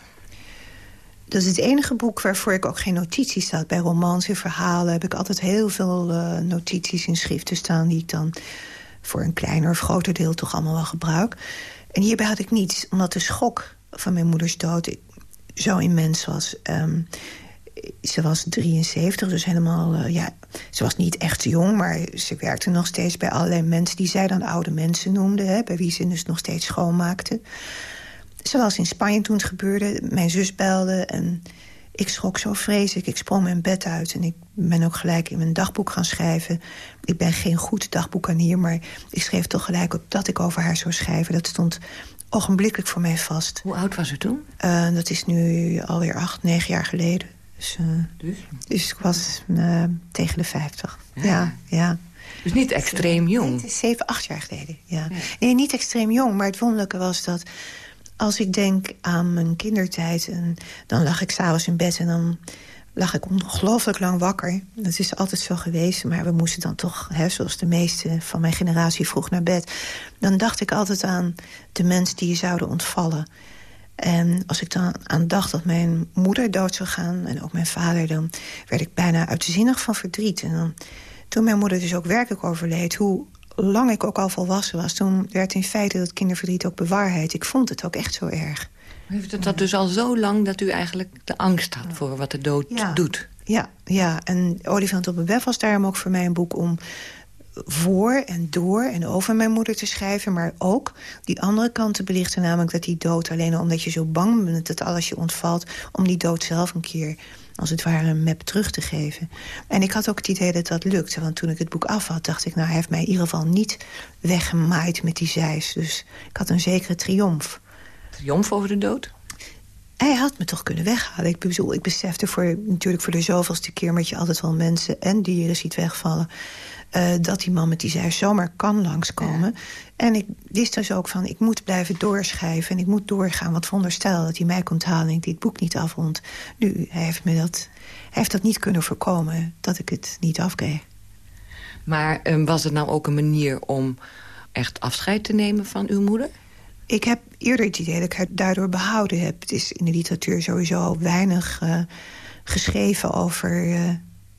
Dat is het enige boek waarvoor ik ook geen notities had. Bij romans en verhalen heb ik altijd heel veel uh, notities in schriften staan... die ik dan voor een kleiner of groter deel toch allemaal wel gebruik. En hierbij had ik niets, omdat de schok van mijn moeders dood zo immens was. Um, ze was 73, dus helemaal... Uh, ja, ze was niet echt jong, maar ze werkte nog steeds bij allerlei mensen... die zij dan oude mensen noemde, hè, bij wie ze dus nog steeds schoonmaakte. Ze was in Spanje toen het gebeurde. Mijn zus belde en ik schrok zo vreselijk. Ik sprong mijn bed uit en ik ben ook gelijk in mijn dagboek gaan schrijven. Ik ben geen goed dagboekanier, maar ik schreef toch gelijk op dat ik over haar zou schrijven. Dat stond ogenblikkelijk voor mij vast. Hoe oud was u toen? Uh, dat is nu alweer acht, negen jaar geleden. Dus, uh, dus? dus? ik was uh, tegen de vijftig. Ja. ja, ja. Dus niet extreem jong? Het is zeven, acht jaar geleden, ja. ja. Nee, niet extreem jong, maar het wonderlijke was dat... als ik denk aan mijn kindertijd... En dan lag ik s'avonds in bed en dan lag ik ongelooflijk lang wakker. Dat is altijd zo geweest, maar we moesten dan toch... Hè, zoals de meeste van mijn generatie vroeg naar bed. Dan dacht ik altijd aan de mensen die je zouden ontvallen. En als ik dan aan dacht dat mijn moeder dood zou gaan... en ook mijn vader, dan werd ik bijna uitzinnig van verdriet. En dan, toen mijn moeder dus ook werkelijk overleed... hoe lang ik ook al volwassen was... toen werd in feite dat kinderverdriet ook bewaarheid. Ik vond het ook echt zo erg. Heeft het dat dus al zo lang dat u eigenlijk de angst had voor wat de dood doet? Ja, ja, en Olifant op een web was daarom ook voor mij een boek om voor en door en over mijn moeder te schrijven... maar ook die andere kant te belichten, namelijk dat die dood... alleen omdat je zo bang bent dat alles je ontvalt... om die dood zelf een keer, als het ware, een map terug te geven. En ik had ook het idee dat dat lukte, want toen ik het boek af had... dacht ik, nou, hij heeft mij in ieder geval niet weggemaaid met die zeis. Dus ik had een zekere triomf triomf over de dood? Hij had me toch kunnen weghalen. Ik bedoel, ik besefte voor, natuurlijk voor de zoveelste keer... met je altijd wel mensen en dieren ziet wegvallen... Uh, dat die man met die zij zomaar kan langskomen. En ik wist dus ook van, ik moet blijven doorschrijven... en ik moet doorgaan, want veronderstel dat hij mij komt halen... en ik dit boek niet afrond. Nu, hij heeft, me dat, hij heeft dat niet kunnen voorkomen, dat ik het niet afkreeg. Maar um, was het nou ook een manier om echt afscheid te nemen van uw moeder? Ik heb eerder het idee dat ik het daardoor behouden heb. Het is in de literatuur sowieso weinig uh, geschreven over uh,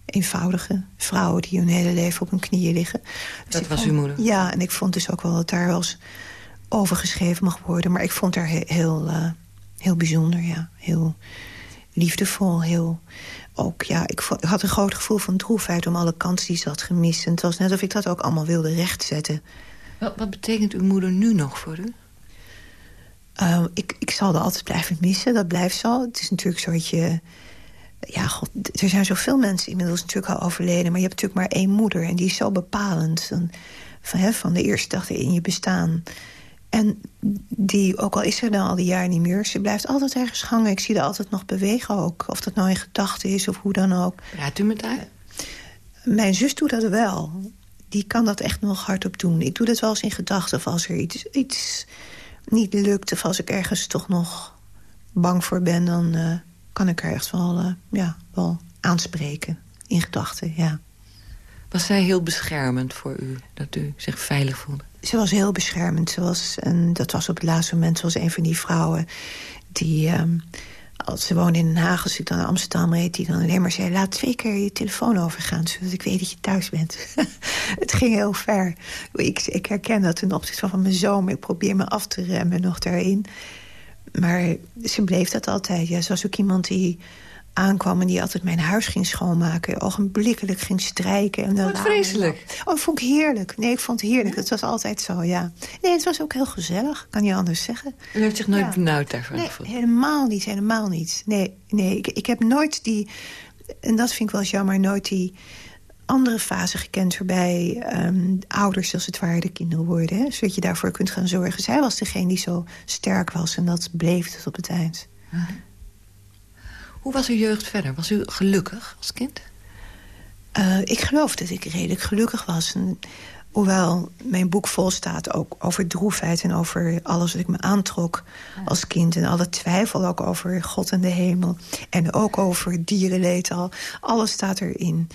eenvoudige vrouwen... die hun hele leven op hun knieën liggen. Dus dat was uw moeder? Ja, en ik vond dus ook wel dat daar wel eens over geschreven mag worden. Maar ik vond haar heel, heel, uh, heel bijzonder, ja. Heel liefdevol, heel... Ook, ja, ik, ik, had een groot gevoel van droefheid om alle kansen die ze had gemist. En het was net of ik dat ook allemaal wilde rechtzetten. Wat, wat betekent uw moeder nu nog voor u? Uh, ik, ik zal er altijd blijven missen, dat blijft zo. Het is natuurlijk zo dat je... Ja, god, er zijn zoveel mensen inmiddels natuurlijk al overleden... maar je hebt natuurlijk maar één moeder en die is zo bepalend... van, hè, van de eerste dag in je bestaan. En die, ook al is er dan al die jaren niet meer... ze blijft altijd ergens hangen. Ik zie haar altijd nog bewegen ook. Of dat nou in gedachten is of hoe dan ook. Praat u met haar? Mijn zus doet dat wel. Die kan dat echt nog hardop doen. Ik doe dat wel eens in gedachten of als er iets... iets niet lukt... of als ik ergens toch nog bang voor ben... dan uh, kan ik er echt wel, uh, ja, wel aanspreken in gedachten, ja. Was zij heel beschermend voor u, dat u zich veilig voelde? Ze was heel beschermend. Ze was, en dat was op het laatste moment was een van die vrouwen... die um, als ze woonde in Den Haag, als ik dan naar Amsterdam reed... die dan alleen maar zei, laat twee keer je telefoon overgaan... zodat ik weet dat je thuis bent. het ging heel ver. Ik, ik herken dat ten opzichte van mijn zoon. Ik probeer me af te remmen nog daarin. Maar ze bleef dat altijd. Ja, ze was ook iemand die aankwam en die altijd mijn huis ging schoonmaken. Ogenblikkelijk ging strijken. En Wat vreselijk. Oh, vond ik heerlijk. Nee, ik vond het heerlijk. Het was altijd zo, ja. Nee, het was ook heel gezellig, kan je anders zeggen. U heeft zich nooit ja. benauwd daarvan nee, helemaal niet, helemaal niet. Nee, nee ik, ik heb nooit die... En dat vind ik wel jammer, nooit die andere fase gekend... waarbij um, ouders als het ware de kinderen worden. Hè? Zodat je daarvoor kunt gaan zorgen. Zij was degene die zo sterk was en dat bleef tot op het eind. Uh hoe was uw jeugd verder? Was u gelukkig als kind? Uh, ik geloof dat ik redelijk gelukkig was. En, hoewel mijn boek vol staat ook over droefheid... en over alles wat ik me aantrok als kind. En alle twijfel ook over God en de hemel. En ook over dierenleed al. Alles staat erin.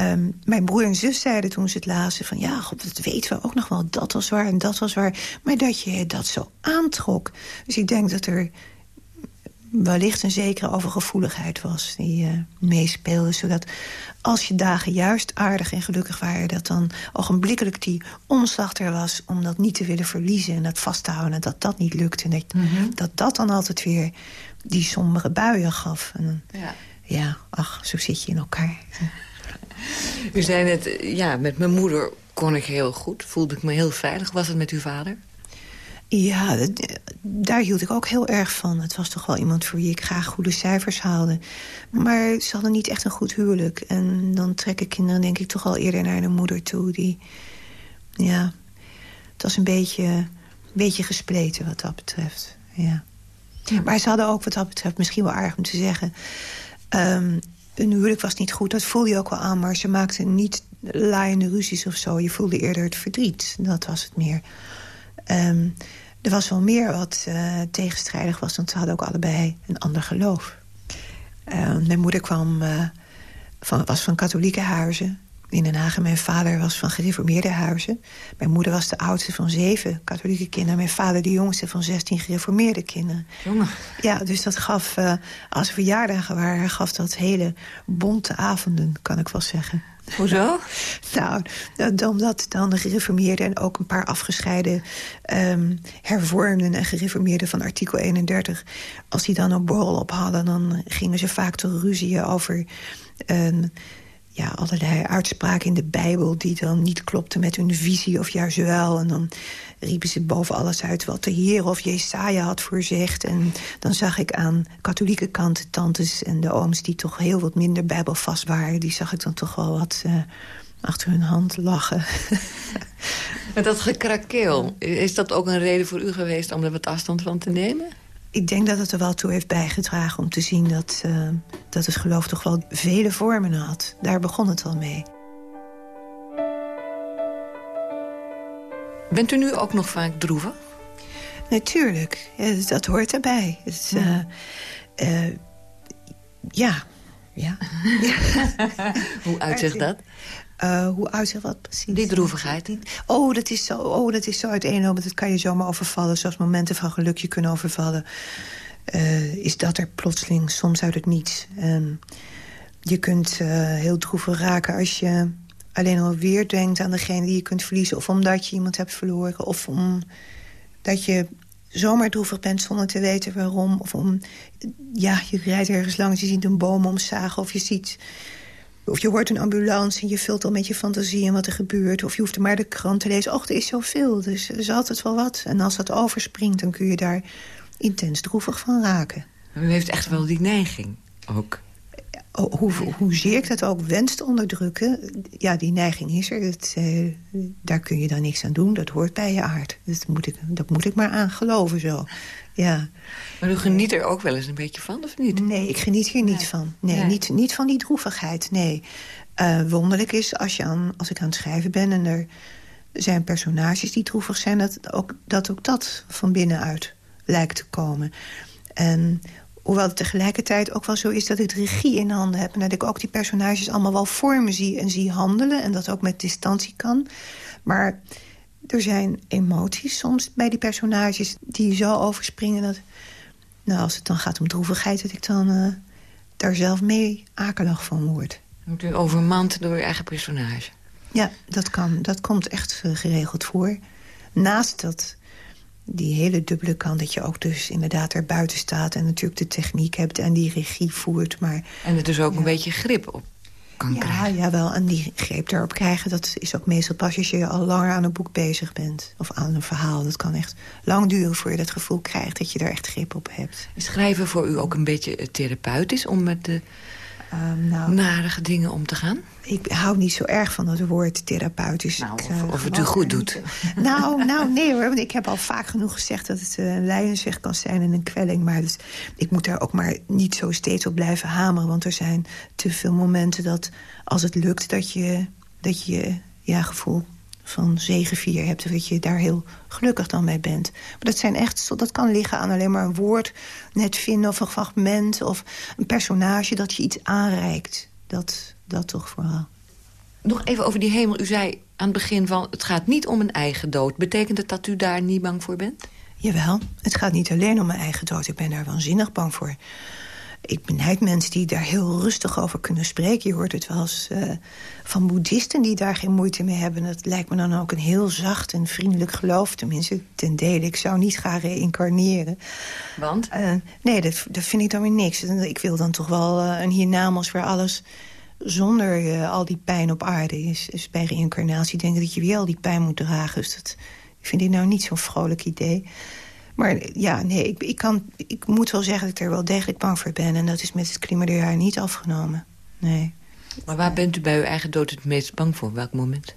Um, mijn broer en zus zeiden toen ze het lazen van... ja, God, dat weten we ook nog wel. Dat was waar en dat was waar. Maar dat je dat zo aantrok. Dus ik denk dat er wellicht een zekere overgevoeligheid was die uh, meespeelde. Zodat als je dagen juist aardig en gelukkig waren... dat dan ogenblikkelijk die omslag er was om dat niet te willen verliezen... en dat vast te houden, dat dat niet lukte. En dat, mm -hmm. dat dat dan altijd weer die sombere buien gaf. En, ja. ja, ach, zo zit je in elkaar. U zei net, ja, met mijn moeder kon ik heel goed. Voelde ik me heel veilig. Was het met uw vader? Ja, daar hield ik ook heel erg van. Het was toch wel iemand voor wie ik graag goede cijfers haalde. Maar ze hadden niet echt een goed huwelijk. En dan trekken kinderen denk ik toch al eerder naar de moeder toe. Die, ja, het was een beetje, een beetje gespleten wat dat betreft. Ja. Maar ze hadden ook wat dat betreft misschien wel aardig om te zeggen... Um, hun huwelijk was niet goed, dat voelde je ook wel aan... maar ze maakten niet laaiende ruzies of zo. Je voelde eerder het verdriet, dat was het meer. Um, er was wel meer wat uh, tegenstrijdig was... want ze hadden ook allebei een ander geloof. Uh, mijn moeder kwam, uh, van, was van katholieke huizen in Den Haag. Mijn vader was van gereformeerde huizen. Mijn moeder was de oudste van zeven katholieke kinderen. Mijn vader de jongste van zestien gereformeerde kinderen. Jongen. Ja, dus dat gaf, uh, als er verjaardagen waren... gaf dat hele bonte avonden, kan ik wel zeggen. Hoezo? nou, omdat dan de gereformeerden en ook een paar afgescheiden um, hervormden en gereformeerden van artikel 31... als die dan een borrel op hadden, dan gingen ze vaak tot ruzie over... Um, ja, allerlei uitspraken in de Bijbel die dan niet klopten met hun visie of juist wel. En dan riepen ze boven alles uit wat de Heer of Jesaja had voorzegd. En dan zag ik aan katholieke kant tantes en de ooms die toch heel wat minder bijbelvast waren. Die zag ik dan toch wel wat uh, achter hun hand lachen. Met dat gekrakeel, is dat ook een reden voor u geweest om er wat afstand van te nemen? Ik denk dat het er wel toe heeft bijgedragen om te zien dat, uh, dat het geloof toch wel vele vormen had. Daar begon het al mee. Bent u nu ook nog vaak droevig? Natuurlijk, ja, dat hoort erbij. Ja. Uh, uh, ja. ja. Hoe uitzicht dat? Uh, hoe uitzicht wat precies? Die droevigheid. Oh, dat is zo, oh, dat is zo uiteenlopend. Dat kan je zomaar overvallen. Zoals momenten van geluk je kunnen overvallen. Uh, is dat er plotseling, soms uit het niets. Um, je kunt uh, heel droevig raken als je alleen al weer denkt aan degene die je kunt verliezen. Of omdat je iemand hebt verloren. Of omdat je zomaar droevig bent zonder te weten waarom. Of om, ja, je rijdt ergens langs, je ziet een boom omzagen. Of je ziet of je hoort een ambulance en je vult al met je fantasie en wat er gebeurt. Of je hoeft maar de krant te lezen. Och, er is zoveel, dus er is altijd wel wat. En als dat overspringt, dan kun je daar intens droevig van raken. U heeft echt wel die neiging ook. Oh, hoe, hoezeer ik dat ook wens te onderdrukken... ja, die neiging is er. Dat, uh, daar kun je dan niks aan doen. Dat hoort bij je aard. Dat moet ik, dat moet ik maar aan geloven zo. Ja. Maar u geniet er ook wel eens een beetje van, of niet? Nee, ik geniet hier niet van. Nee, nee, Niet, niet van die droevigheid, nee. Uh, wonderlijk is, als, je aan, als ik aan het schrijven ben... en er zijn personages die droevig zijn... dat ook dat, ook dat van binnenuit lijkt te komen. En hoewel het tegelijkertijd ook wel zo is dat ik de regie in handen heb... en dat ik ook die personages allemaal wel vormen zie en zie handelen... en dat ook met distantie kan. Maar er zijn emoties soms bij die personages die zo overspringen... dat nou, als het dan gaat om droevigheid, dat ik dan uh, daar zelf mee akelig van word. Wordt u overmand door uw eigen personage? Ja, dat kan. Dat komt echt uh, geregeld voor. Naast dat die hele dubbele kant dat je ook dus inderdaad er buiten staat... en natuurlijk de techniek hebt en die regie voert. Maar, en het dus ook een beetje grip op kan ja, krijgen. Ja, wel. En die greep erop krijgen, dat is ook meestal pas als je al langer aan een boek bezig bent. Of aan een verhaal. Dat kan echt lang duren voor je dat gevoel krijgt dat je er echt grip op hebt. Schrijven voor u ook een beetje therapeutisch om met de um, nou, narige dingen om te gaan? Ik hou niet zo erg van dat woord therapeutisch. Nou, of, uh, of het u goed doet. Nou, nou, nee hoor. Want ik heb al vaak genoeg gezegd dat het een lijdensweg kan zijn en een kwelling. Maar dus, ik moet daar ook maar niet zo steeds op blijven hameren. Want er zijn te veel momenten dat als het lukt dat je, dat je ja, gevoel van zegevier hebt. Dat je daar heel gelukkig dan mee bent. Maar dat, zijn echt, dat kan liggen aan alleen maar een woord net vinden... of een fragment of een personage dat je iets aanreikt. Dat, dat toch vooral. Nog even over die hemel. U zei aan het begin van het gaat niet om een eigen dood. Betekent het dat u daar niet bang voor bent? Jawel, het gaat niet alleen om mijn eigen dood. Ik ben daar waanzinnig bang voor. Ik benijd mensen die daar heel rustig over kunnen spreken. Je hoort het wel eens uh, van boeddhisten die daar geen moeite mee hebben. Dat lijkt me dan ook een heel zacht en vriendelijk geloof. Tenminste, ten dele. Ik zou niet gaan reïncarneren. Want? Uh, nee, dat, dat vind ik dan weer niks. Ik wil dan toch wel uh, een hiernamaals waar alles zonder al die pijn op aarde is. Dus bij reïncarnatie denk ik dat je weer al die pijn moet dragen. Dus dat vind ik nou niet zo'n vrolijk idee. Maar ja, nee, ik, ik, kan, ik moet wel zeggen dat ik er wel degelijk bang voor ben. En dat is met het klimaatjaar niet afgenomen. Nee. Maar waar bent u bij uw eigen dood het meest bang voor? Welk moment?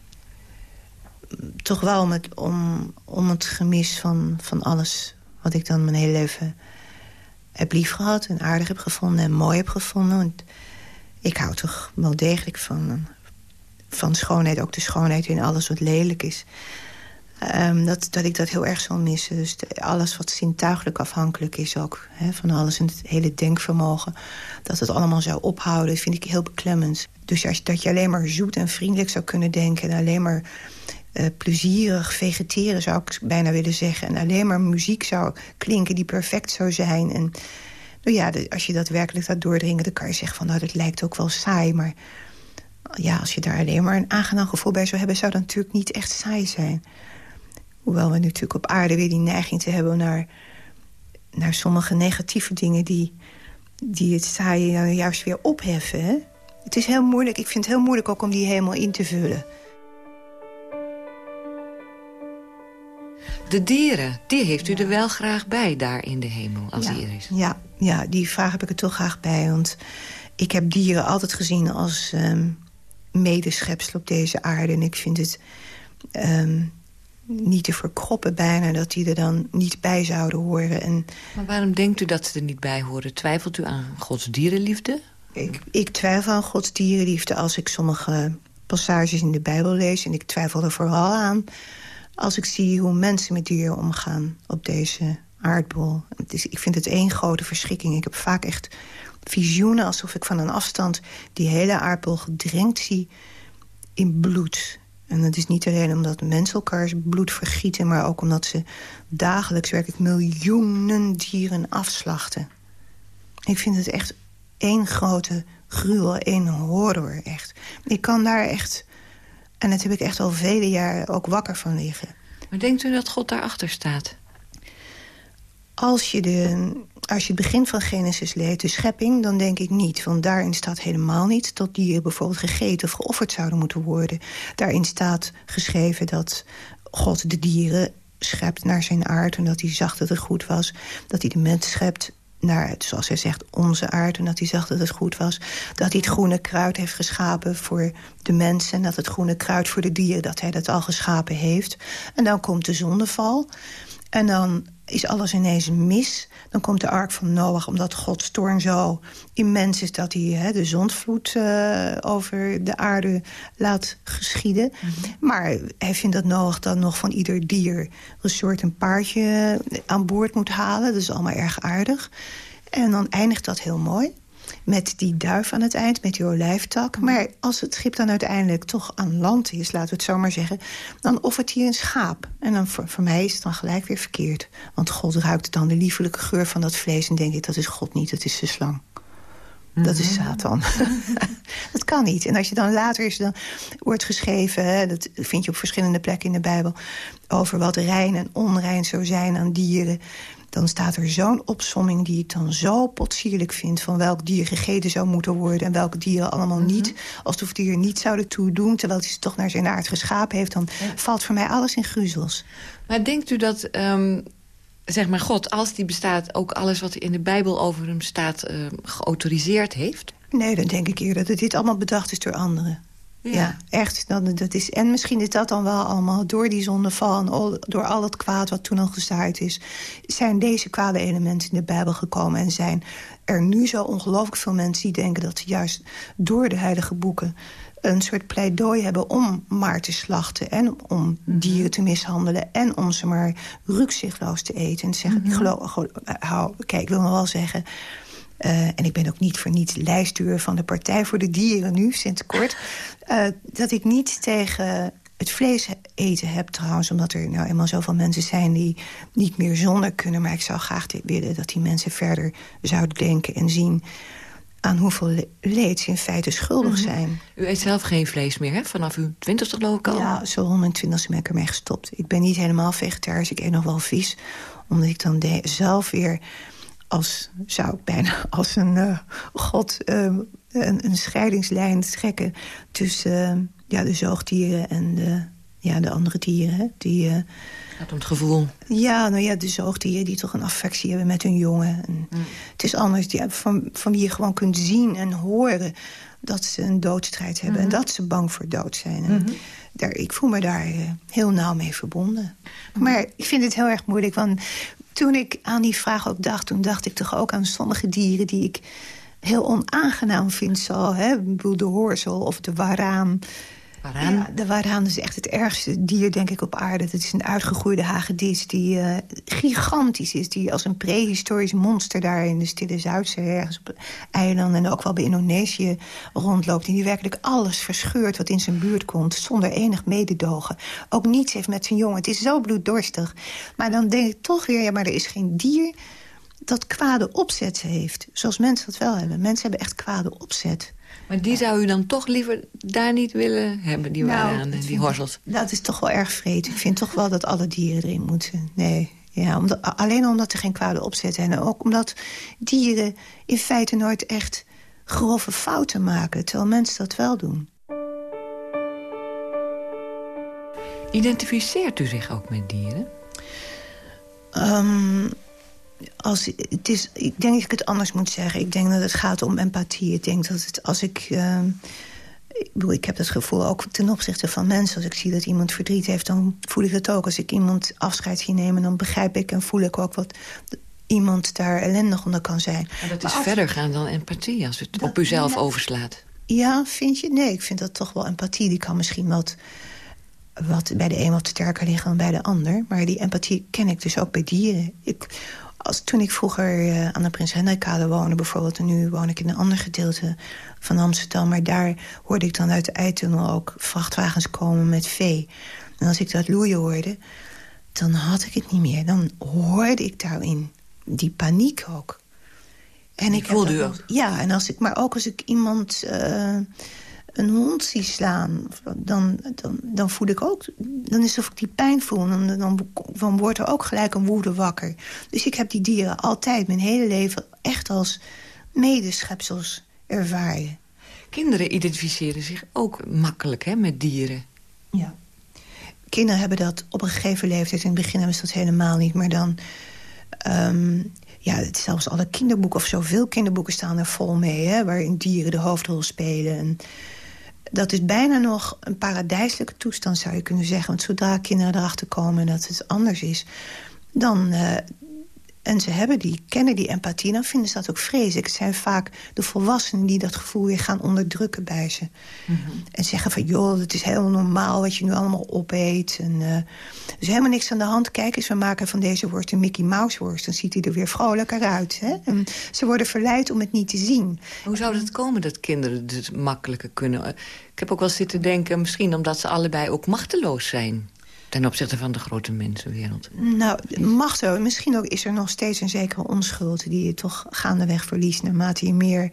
Toch wel om het, om, om het gemis van, van alles wat ik dan mijn hele leven heb lief gehad... en aardig heb gevonden en mooi heb gevonden. Want ik hou toch wel degelijk van, van schoonheid. Ook de schoonheid in alles wat lelijk is. Um, dat, dat ik dat heel erg zal missen. Dus alles wat zintuigelijk afhankelijk is ook. Hè, van alles en het hele denkvermogen. Dat het allemaal zou ophouden, vind ik heel beklemmend. Dus als, dat je alleen maar zoet en vriendelijk zou kunnen denken... en alleen maar uh, plezierig vegeteren, zou ik bijna willen zeggen. En alleen maar muziek zou klinken die perfect zou zijn. En nou ja, als je dat werkelijk gaat doordringen... dan kan je zeggen van nou, dat lijkt ook wel saai, maar... Ja, als je daar alleen maar een aangenaam gevoel bij zou hebben... zou dat natuurlijk niet echt saai zijn. Hoewel we natuurlijk op aarde weer die neiging te hebben... naar, naar sommige negatieve dingen die, die het saaie juist weer opheffen. Hè? Het is heel moeilijk. Ik vind het heel moeilijk ook om die helemaal in te vullen. De dieren, die heeft u er wel graag bij daar in de hemel als ja, die er is. Ja, ja, die vraag heb ik er toch graag bij. Want ik heb dieren altijd gezien als um, medeschepsel op deze aarde. En ik vind het... Um, niet te verkroppen bijna dat die er dan niet bij zouden horen. En maar waarom denkt u dat ze er niet bij horen? Twijfelt u aan Gods dierenliefde? Ik, ik twijfel aan Gods dierenliefde als ik sommige passages in de Bijbel lees. En ik twijfel er vooral aan als ik zie hoe mensen met dieren omgaan op deze aardbol. Is, ik vind het één grote verschrikking. Ik heb vaak echt visioenen alsof ik van een afstand die hele aardbol gedrenkt zie in bloed. En dat is niet alleen omdat mensen elkaars bloed vergieten... maar ook omdat ze dagelijks werkelijk miljoenen dieren afslachten. Ik vind het echt één grote gruwel, één horror, echt. Ik kan daar echt... En dat heb ik echt al vele jaren ook wakker van liggen. Maar denkt u dat God daarachter staat? Als je, de, als je het begin van Genesis leest, de schepping, dan denk ik niet. Want daarin staat helemaal niet dat dieren bijvoorbeeld gegeten of geofferd zouden moeten worden. Daarin staat geschreven dat God de dieren schept naar zijn aard... en dat hij zag dat het goed was. Dat hij de mens schept naar, zoals hij zegt, onze aard... en dat hij zag dat het goed was. Dat hij het groene kruid heeft geschapen voor de mensen... en dat het groene kruid voor de dieren, dat hij dat al geschapen heeft. En dan komt de zondeval... En dan is alles ineens mis. Dan komt de ark van Noach, omdat Gods toorn zo immens is... dat hij hè, de zondvloed uh, over de aarde laat geschieden. Mm -hmm. Maar hij vindt dat Noach dan nog van ieder dier... een soort een paardje aan boord moet halen. Dat is allemaal erg aardig. En dan eindigt dat heel mooi met die duif aan het eind, met die olijftak. Maar als het schip dan uiteindelijk toch aan land is, laten we het zo maar zeggen... dan offert hij een schaap. En dan voor, voor mij is het dan gelijk weer verkeerd. Want God ruikt dan de liefelijke geur van dat vlees... en denk ik, dat is God niet, dat is de slang. Dat is Satan. dat kan niet. En als je dan later is, dan wordt geschreven... Hè, dat vind je op verschillende plekken in de Bijbel... over wat rein en onrein zou zijn aan dieren dan staat er zo'n opsomming die ik dan zo potsierlijk vind... van welk dier gegeten zou moeten worden en welke dieren allemaal mm -hmm. niet. Alsof die er niet zouden toedoen, terwijl hij ze toch naar zijn aard geschapen heeft... dan ja. valt voor mij alles in gruzels. Maar denkt u dat, um, zeg maar, God, als die bestaat... ook alles wat in de Bijbel over hem staat uh, geautoriseerd heeft? Nee, dan denk ik eerder dat dit allemaal bedacht is door anderen. Ja. ja, echt. Dat, dat is, en misschien is dat dan wel allemaal door die zondeval... en al, door al het kwaad wat toen al gezaaid is... zijn deze kwade elementen in de Bijbel gekomen... en zijn er nu zo ongelooflijk veel mensen die denken... dat ze juist door de heilige boeken een soort pleidooi hebben om maar te slachten... en om dieren te mishandelen en om ze maar rukzichtloos te eten. En te zeggen, mm -hmm. ik geloof, hou, kijk, ik wil nog wel zeggen... Uh, en ik ben ook niet voor niets lijstduur van de Partij voor de Dieren nu, sinds kort... Uh, dat ik niet tegen het vlees eten heb trouwens... omdat er nou eenmaal zoveel mensen zijn die niet meer zonder kunnen... maar ik zou graag willen dat die mensen verder zouden denken en zien aan hoeveel leed ze in feite schuldig mhm. zijn. U eet zelf geen vlees meer, hè? Vanaf uw twintigste geloof ik al? Ja, zo rond mijn twintigste ben ik ermee gestopt. Ik ben niet helemaal vegetarisch, ik eet nog wel vis. Omdat ik dan zelf weer als, zou ik bijna als een uh, god... Uh, een, een, scheidingslijn trekken tussen uh, ja, de zoogdieren en de, ja, de andere dieren. Die, uh, gaat om het gevoel. Ja, nou ja, de zoogdieren die toch een affectie hebben met hun jongen. En mm. Het is anders die, van, van wie je gewoon kunt zien en horen dat ze een doodstrijd hebben... en mhm. dat ze bang voor dood zijn. En mhm. daar, ik voel me daar uh, heel nauw mee verbonden. Mhm. Maar ik vind het heel erg moeilijk, want toen ik aan die vraag ook dacht... toen dacht ik toch ook aan sommige dieren die ik heel onaangenaam vind. Zo, hè, de hoorzel of de waraan. Ja, de waaraan is echt het ergste dier, denk ik, op aarde. Het is een uitgegroeide hagedis die uh, gigantisch is. Die als een prehistorisch monster daar in de Stille Zuidzee... ergens op eilanden en ook wel bij Indonesië rondloopt. En die werkelijk alles verscheurt wat in zijn buurt komt... zonder enig mededogen. Ook niets heeft met zijn jongen. Het is zo bloeddorstig. Maar dan denk ik toch weer, ja, maar er is geen dier dat kwade opzet heeft. Zoals mensen dat wel hebben. Mensen hebben echt kwade opzet. Maar die zou u dan toch liever daar niet willen hebben, die nou, die horzels? Dat is toch wel erg vreed. Ik vind toch wel dat alle dieren erin moeten. Nee, ja, omdat, alleen omdat er geen kwade opzet zijn. En ook omdat dieren in feite nooit echt grove fouten maken. Terwijl mensen dat wel doen. Identificeert u zich ook met dieren? Um, als, het is, ik denk dat ik het anders moet zeggen. Ik denk dat het gaat om empathie. Ik denk dat het, als ik... Uh, ik, bedoel, ik heb dat gevoel ook ten opzichte van mensen. Als ik zie dat iemand verdriet heeft, dan voel ik het ook. Als ik iemand afscheid zie nemen, dan begrijp ik en voel ik ook wat iemand daar ellendig onder kan zijn. Maar dat is verder gaan dan empathie, als het op uzelf overslaat. Ja, vind je? Nee, ik vind dat toch wel empathie. Die kan misschien wat, wat bij de een wat sterker liggen dan bij de ander. Maar die empathie ken ik dus ook bij dieren. Ik, als, toen ik vroeger uh, aan de Prins Hendrikkade woonde bijvoorbeeld... en nu woon ik in een ander gedeelte van Amsterdam... maar daar hoorde ik dan uit de Eitunnel ook vrachtwagens komen met vee. En als ik dat loeien hoorde, dan had ik het niet meer. Dan hoorde ik daarin die paniek ook. En ik voelde u ook? Ja, en als ik, maar ook als ik iemand... Uh, een hond zie slaan, dan, dan, dan voel ik ook... dan is het alsof ik die pijn voel. Dan, dan, dan wordt er ook gelijk een woede wakker. Dus ik heb die dieren altijd mijn hele leven... echt als medeschepsels ervaren. Kinderen identificeren zich ook makkelijk hè, met dieren. Ja. Kinderen hebben dat op een gegeven leeftijd. In het begin hebben ze dat helemaal niet. Maar dan... Um, ja, zelfs alle kinderboeken of zoveel kinderboeken staan er vol mee... Hè, waarin dieren de hoofdrol spelen. En dat is bijna nog een paradijselijke toestand, zou je kunnen zeggen. Want zodra kinderen erachter komen dat het anders is... dan, uh, en ze hebben die, kennen die empathie, dan vinden ze dat ook vreselijk. Het zijn vaak de volwassenen die dat gevoel weer gaan onderdrukken bij ze. Mhm. En zeggen van, joh, het is heel normaal wat je nu allemaal opeet. En, uh, er is helemaal niks aan de hand. Kijk eens, we maken van deze worst een Mickey Mouse worst. Dan ziet hij er weer vrolijker uit. Hè? En ze worden verleid om het niet te zien. Hoe zou het komen dat kinderen het makkelijker kunnen? Ik heb ook wel zitten denken, misschien omdat ze allebei ook machteloos zijn ten opzichte van de grote mensenwereld? Nou, mag zo. Misschien ook is er nog steeds een zekere onschuld... die je toch gaandeweg verliest naarmate je meer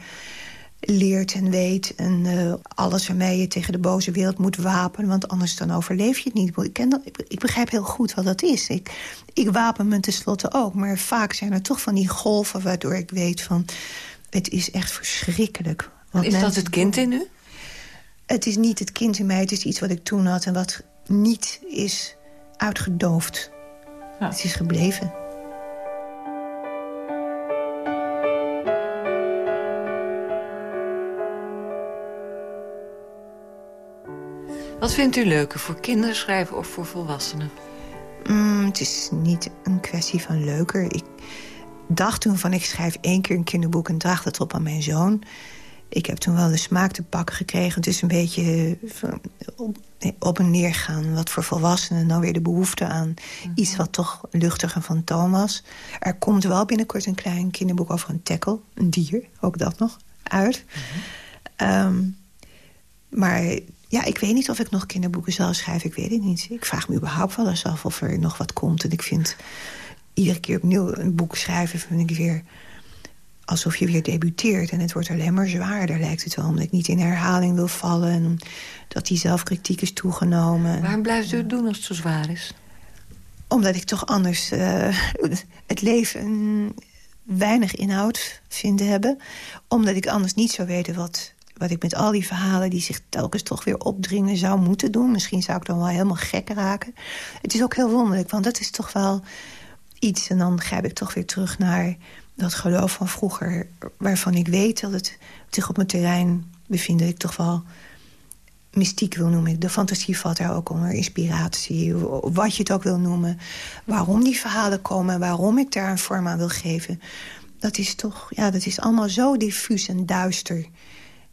leert en weet. En uh, alles waarmee je tegen de boze wereld moet wapenen. Want anders dan overleef je het niet. Ik, ken dat, ik, begrijp heel goed wat dat is. Ik, ik wapen me tenslotte ook. Maar vaak zijn er toch van die golven waardoor ik weet van... het is echt verschrikkelijk. Is dat het kind in u? Het is niet het kind in mij. Het is iets wat ik toen had en wat niet is uitgedoofd. Het is gebleven. Wat vindt u leuker, voor kinderen schrijven of voor volwassenen? Mm, het is niet een kwestie van leuker. Ik dacht toen van ik schrijf één keer een kinderboek... en draag dat op aan mijn zoon ik heb toen wel de smaak te pakken gekregen. Het is een beetje op, en neer gaan. Wat voor volwassenen dan weer de behoefte aan mhm. iets wat toch luchtig en van toon was. Er komt wel binnenkort een klein kinderboek over een tackle, een dier, ook dat nog, uit. Mhm. Ehm, maar ja, ik weet niet of ik nog kinderboeken zal schrijven. Ik weet het niet. Ik vraag me überhaupt wel eens af of er nog wat komt. En ik vind iedere keer opnieuw een boek schrijven... vind ik weer alsof je weer debuteert. En het wordt alleen maar zwaarder, lijkt het wel. Omdat ik niet in herhaling wil vallen. En dat die zelfkritiek is toegenomen. Waarom blijft u het doen als het zo zwaar is? Omdat ik toch anders uh, het leven weinig inhoud vind hebben. Omdat ik anders niet zou weten wat, wat ik met al die verhalen... die zich telkens toch weer opdringen zou moeten doen. Misschien zou ik dan wel helemaal gek raken. Het is ook heel wonderlijk, want dat is toch wel iets... en dan grijp ik toch weer terug naar dat geloof van vroeger... waarvan ik weet dat het zich op mijn terrein bevindt... ik toch wel mystiek wil noemen. De fantasie valt daar ook onder, inspiratie, wat je het ook wil noemen. Waarom die verhalen komen, waarom ik daar een vorm aan wil geven... dat is toch, ja, dat is allemaal zo diffuus en duister...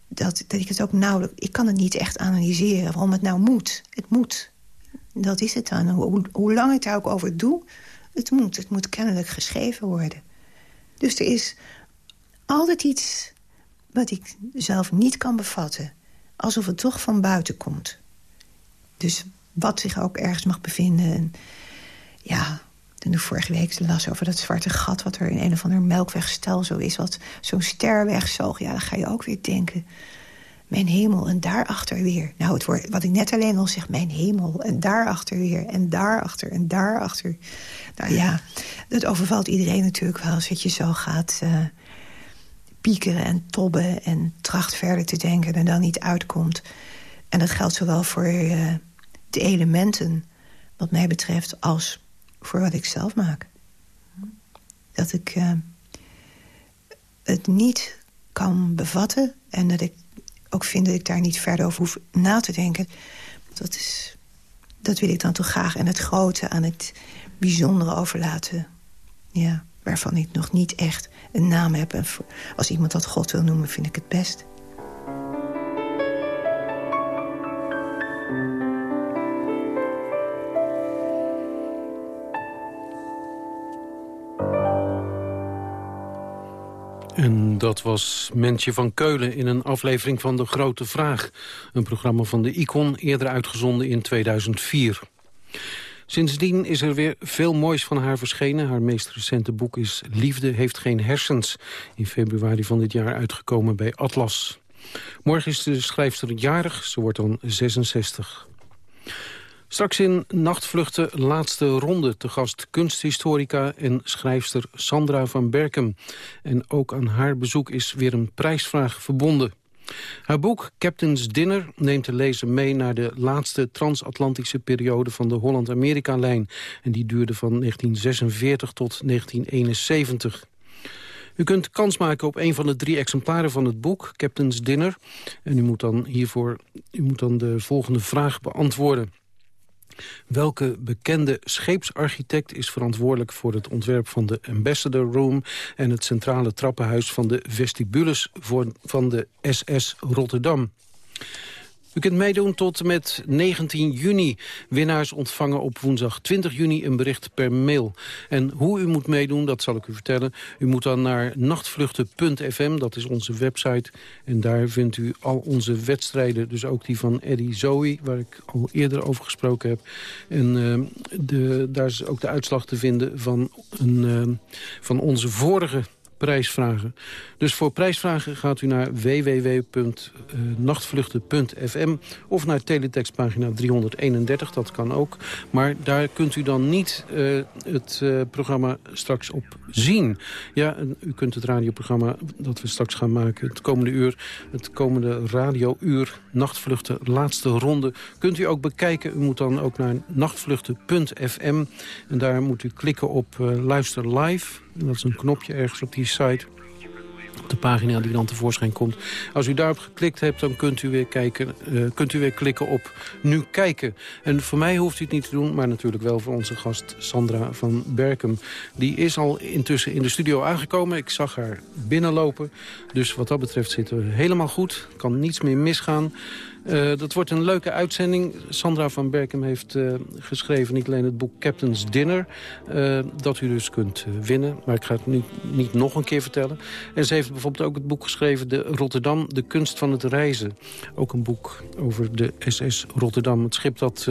dat, dat ik het ook nauwelijks... Ik kan het niet echt analyseren waarom het nou moet. Het moet. Dat is het dan. Hoe, hoe lang ik daar ook over doe, het moet. Het moet kennelijk geschreven worden. Dus er is altijd iets wat ik zelf niet kan bevatten. Alsof het toch van buiten komt. Dus wat zich ook ergens mag bevinden. En ja, toen vorige week las over dat zwarte gat... wat er in een of ander melkwegstel zo is... wat zo'n ster wegzoog, ja, dan ga je ook weer denken... mijn hemel, en daarachter weer. Nou, het wat ik net alleen al zeg, mijn hemel... en daarachter weer, en daarachter, en daarachter. Nou ja, dat overvalt iedereen natuurlijk wel... als je zo gaat uh, piekeren en tobben... en tracht verder te denken en dan niet uitkomt. En dat geldt zowel voor uh, de elementen, wat mij betreft... als voor wat ik zelf maak. Dat ik uh, het niet kan bevatten... en dat ik ook vind dat ik daar niet verder over hoef na te denken. Dat, is, dat wil ik dan toch graag. En het grote aan het bijzondere overlaten. Ja, waarvan ik nog niet echt een naam heb. En als iemand dat God wil noemen, vind ik het best. En dat was Mensje van Keulen in een aflevering van De Grote Vraag. Een programma van de Icon, eerder uitgezonden in 2004. Sindsdien is er weer veel moois van haar verschenen. Haar meest recente boek is Liefde heeft geen hersens. In februari van dit jaar uitgekomen bij Atlas. Morgen is de schrijfster jarig, ze wordt dan 66. Straks in Nachtvluchten laatste ronde te gast kunsthistorica en schrijfster Sandra van Berkem. En ook aan haar bezoek is weer een prijsvraag verbonden. Haar boek Captain's Dinner neemt de lezer mee naar de laatste transatlantische periode van de Holland-Amerika-lijn. En die duurde van 1946 tot 1971. U kunt kans maken op een van de drie exemplaren van het boek, Captain's Dinner. En u moet dan hiervoor u moet dan de volgende vraag beantwoorden. Welke bekende scheepsarchitect is verantwoordelijk voor het ontwerp van de Ambassador Room... en het centrale trappenhuis van de vestibules van de SS Rotterdam? U kunt meedoen tot met 19 juni. Winnaars ontvangen op woensdag 20 juni een bericht per mail. En hoe u moet meedoen, dat zal ik u vertellen. U moet dan naar nachtvluchten.fm, dat is onze website. En daar vindt u al onze wedstrijden, dus ook die van Eddie Zoe... waar ik al eerder over gesproken heb. En uh, de, daar is ook de uitslag te vinden van, een, uh, van onze vorige prijsvragen. Dus voor prijsvragen gaat u naar www.nachtvluchten.fm of naar teletextpagina 331, dat kan ook. Maar daar kunt u dan niet uh, het uh, programma straks op zien. Ja, u kunt het radioprogramma dat we straks gaan maken het komende uur, het komende radiouur, Nachtvluchten, laatste ronde, kunt u ook bekijken. U moet dan ook naar nachtvluchten.fm en daar moet u klikken op luister live. Dat is een knopje ergens op die site de pagina die dan tevoorschijn komt. Als u daarop geklikt hebt, dan kunt u weer, kijken, uh, kunt u weer klikken op Nu Kijken. En voor mij hoeft u het niet te doen, maar natuurlijk wel voor onze gast Sandra van Berkem. Die is al intussen in de studio aangekomen. Ik zag haar binnenlopen. Dus wat dat betreft zitten we helemaal goed. Kan niets meer misgaan. Uh, dat wordt een leuke uitzending. Sandra van Berkem heeft uh, geschreven niet alleen het boek Captain's Dinner... Uh, dat u dus kunt winnen, maar ik ga het nu niet nog een keer vertellen. En ze heeft bijvoorbeeld ook het boek geschreven... De Rotterdam, de kunst van het reizen. Ook een boek over de SS Rotterdam. Het schip dat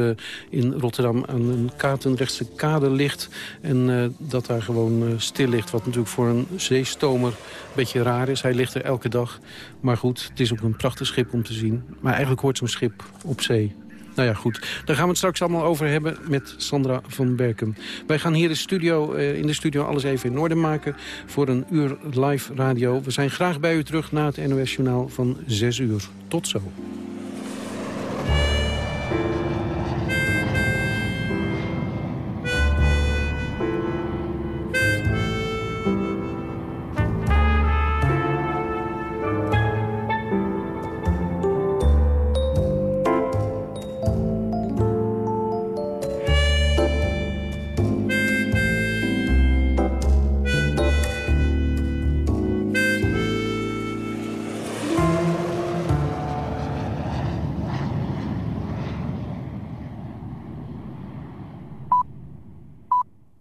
in Rotterdam aan een kaartenrechtse kade ligt... en dat daar gewoon stil ligt, wat natuurlijk voor een zeestomer een beetje raar is. Hij ligt er elke dag. Maar goed, het is ook een prachtig schip om te zien. Maar eigenlijk hoort zo'n schip op zee. Nou ja, goed. Daar gaan we het straks allemaal over hebben met Sandra van Berkem. Wij gaan hier de studio, uh, in de studio alles even in orde maken... voor een uur live radio. We zijn graag bij u terug na het NOS Journaal van 6 uur. Tot zo.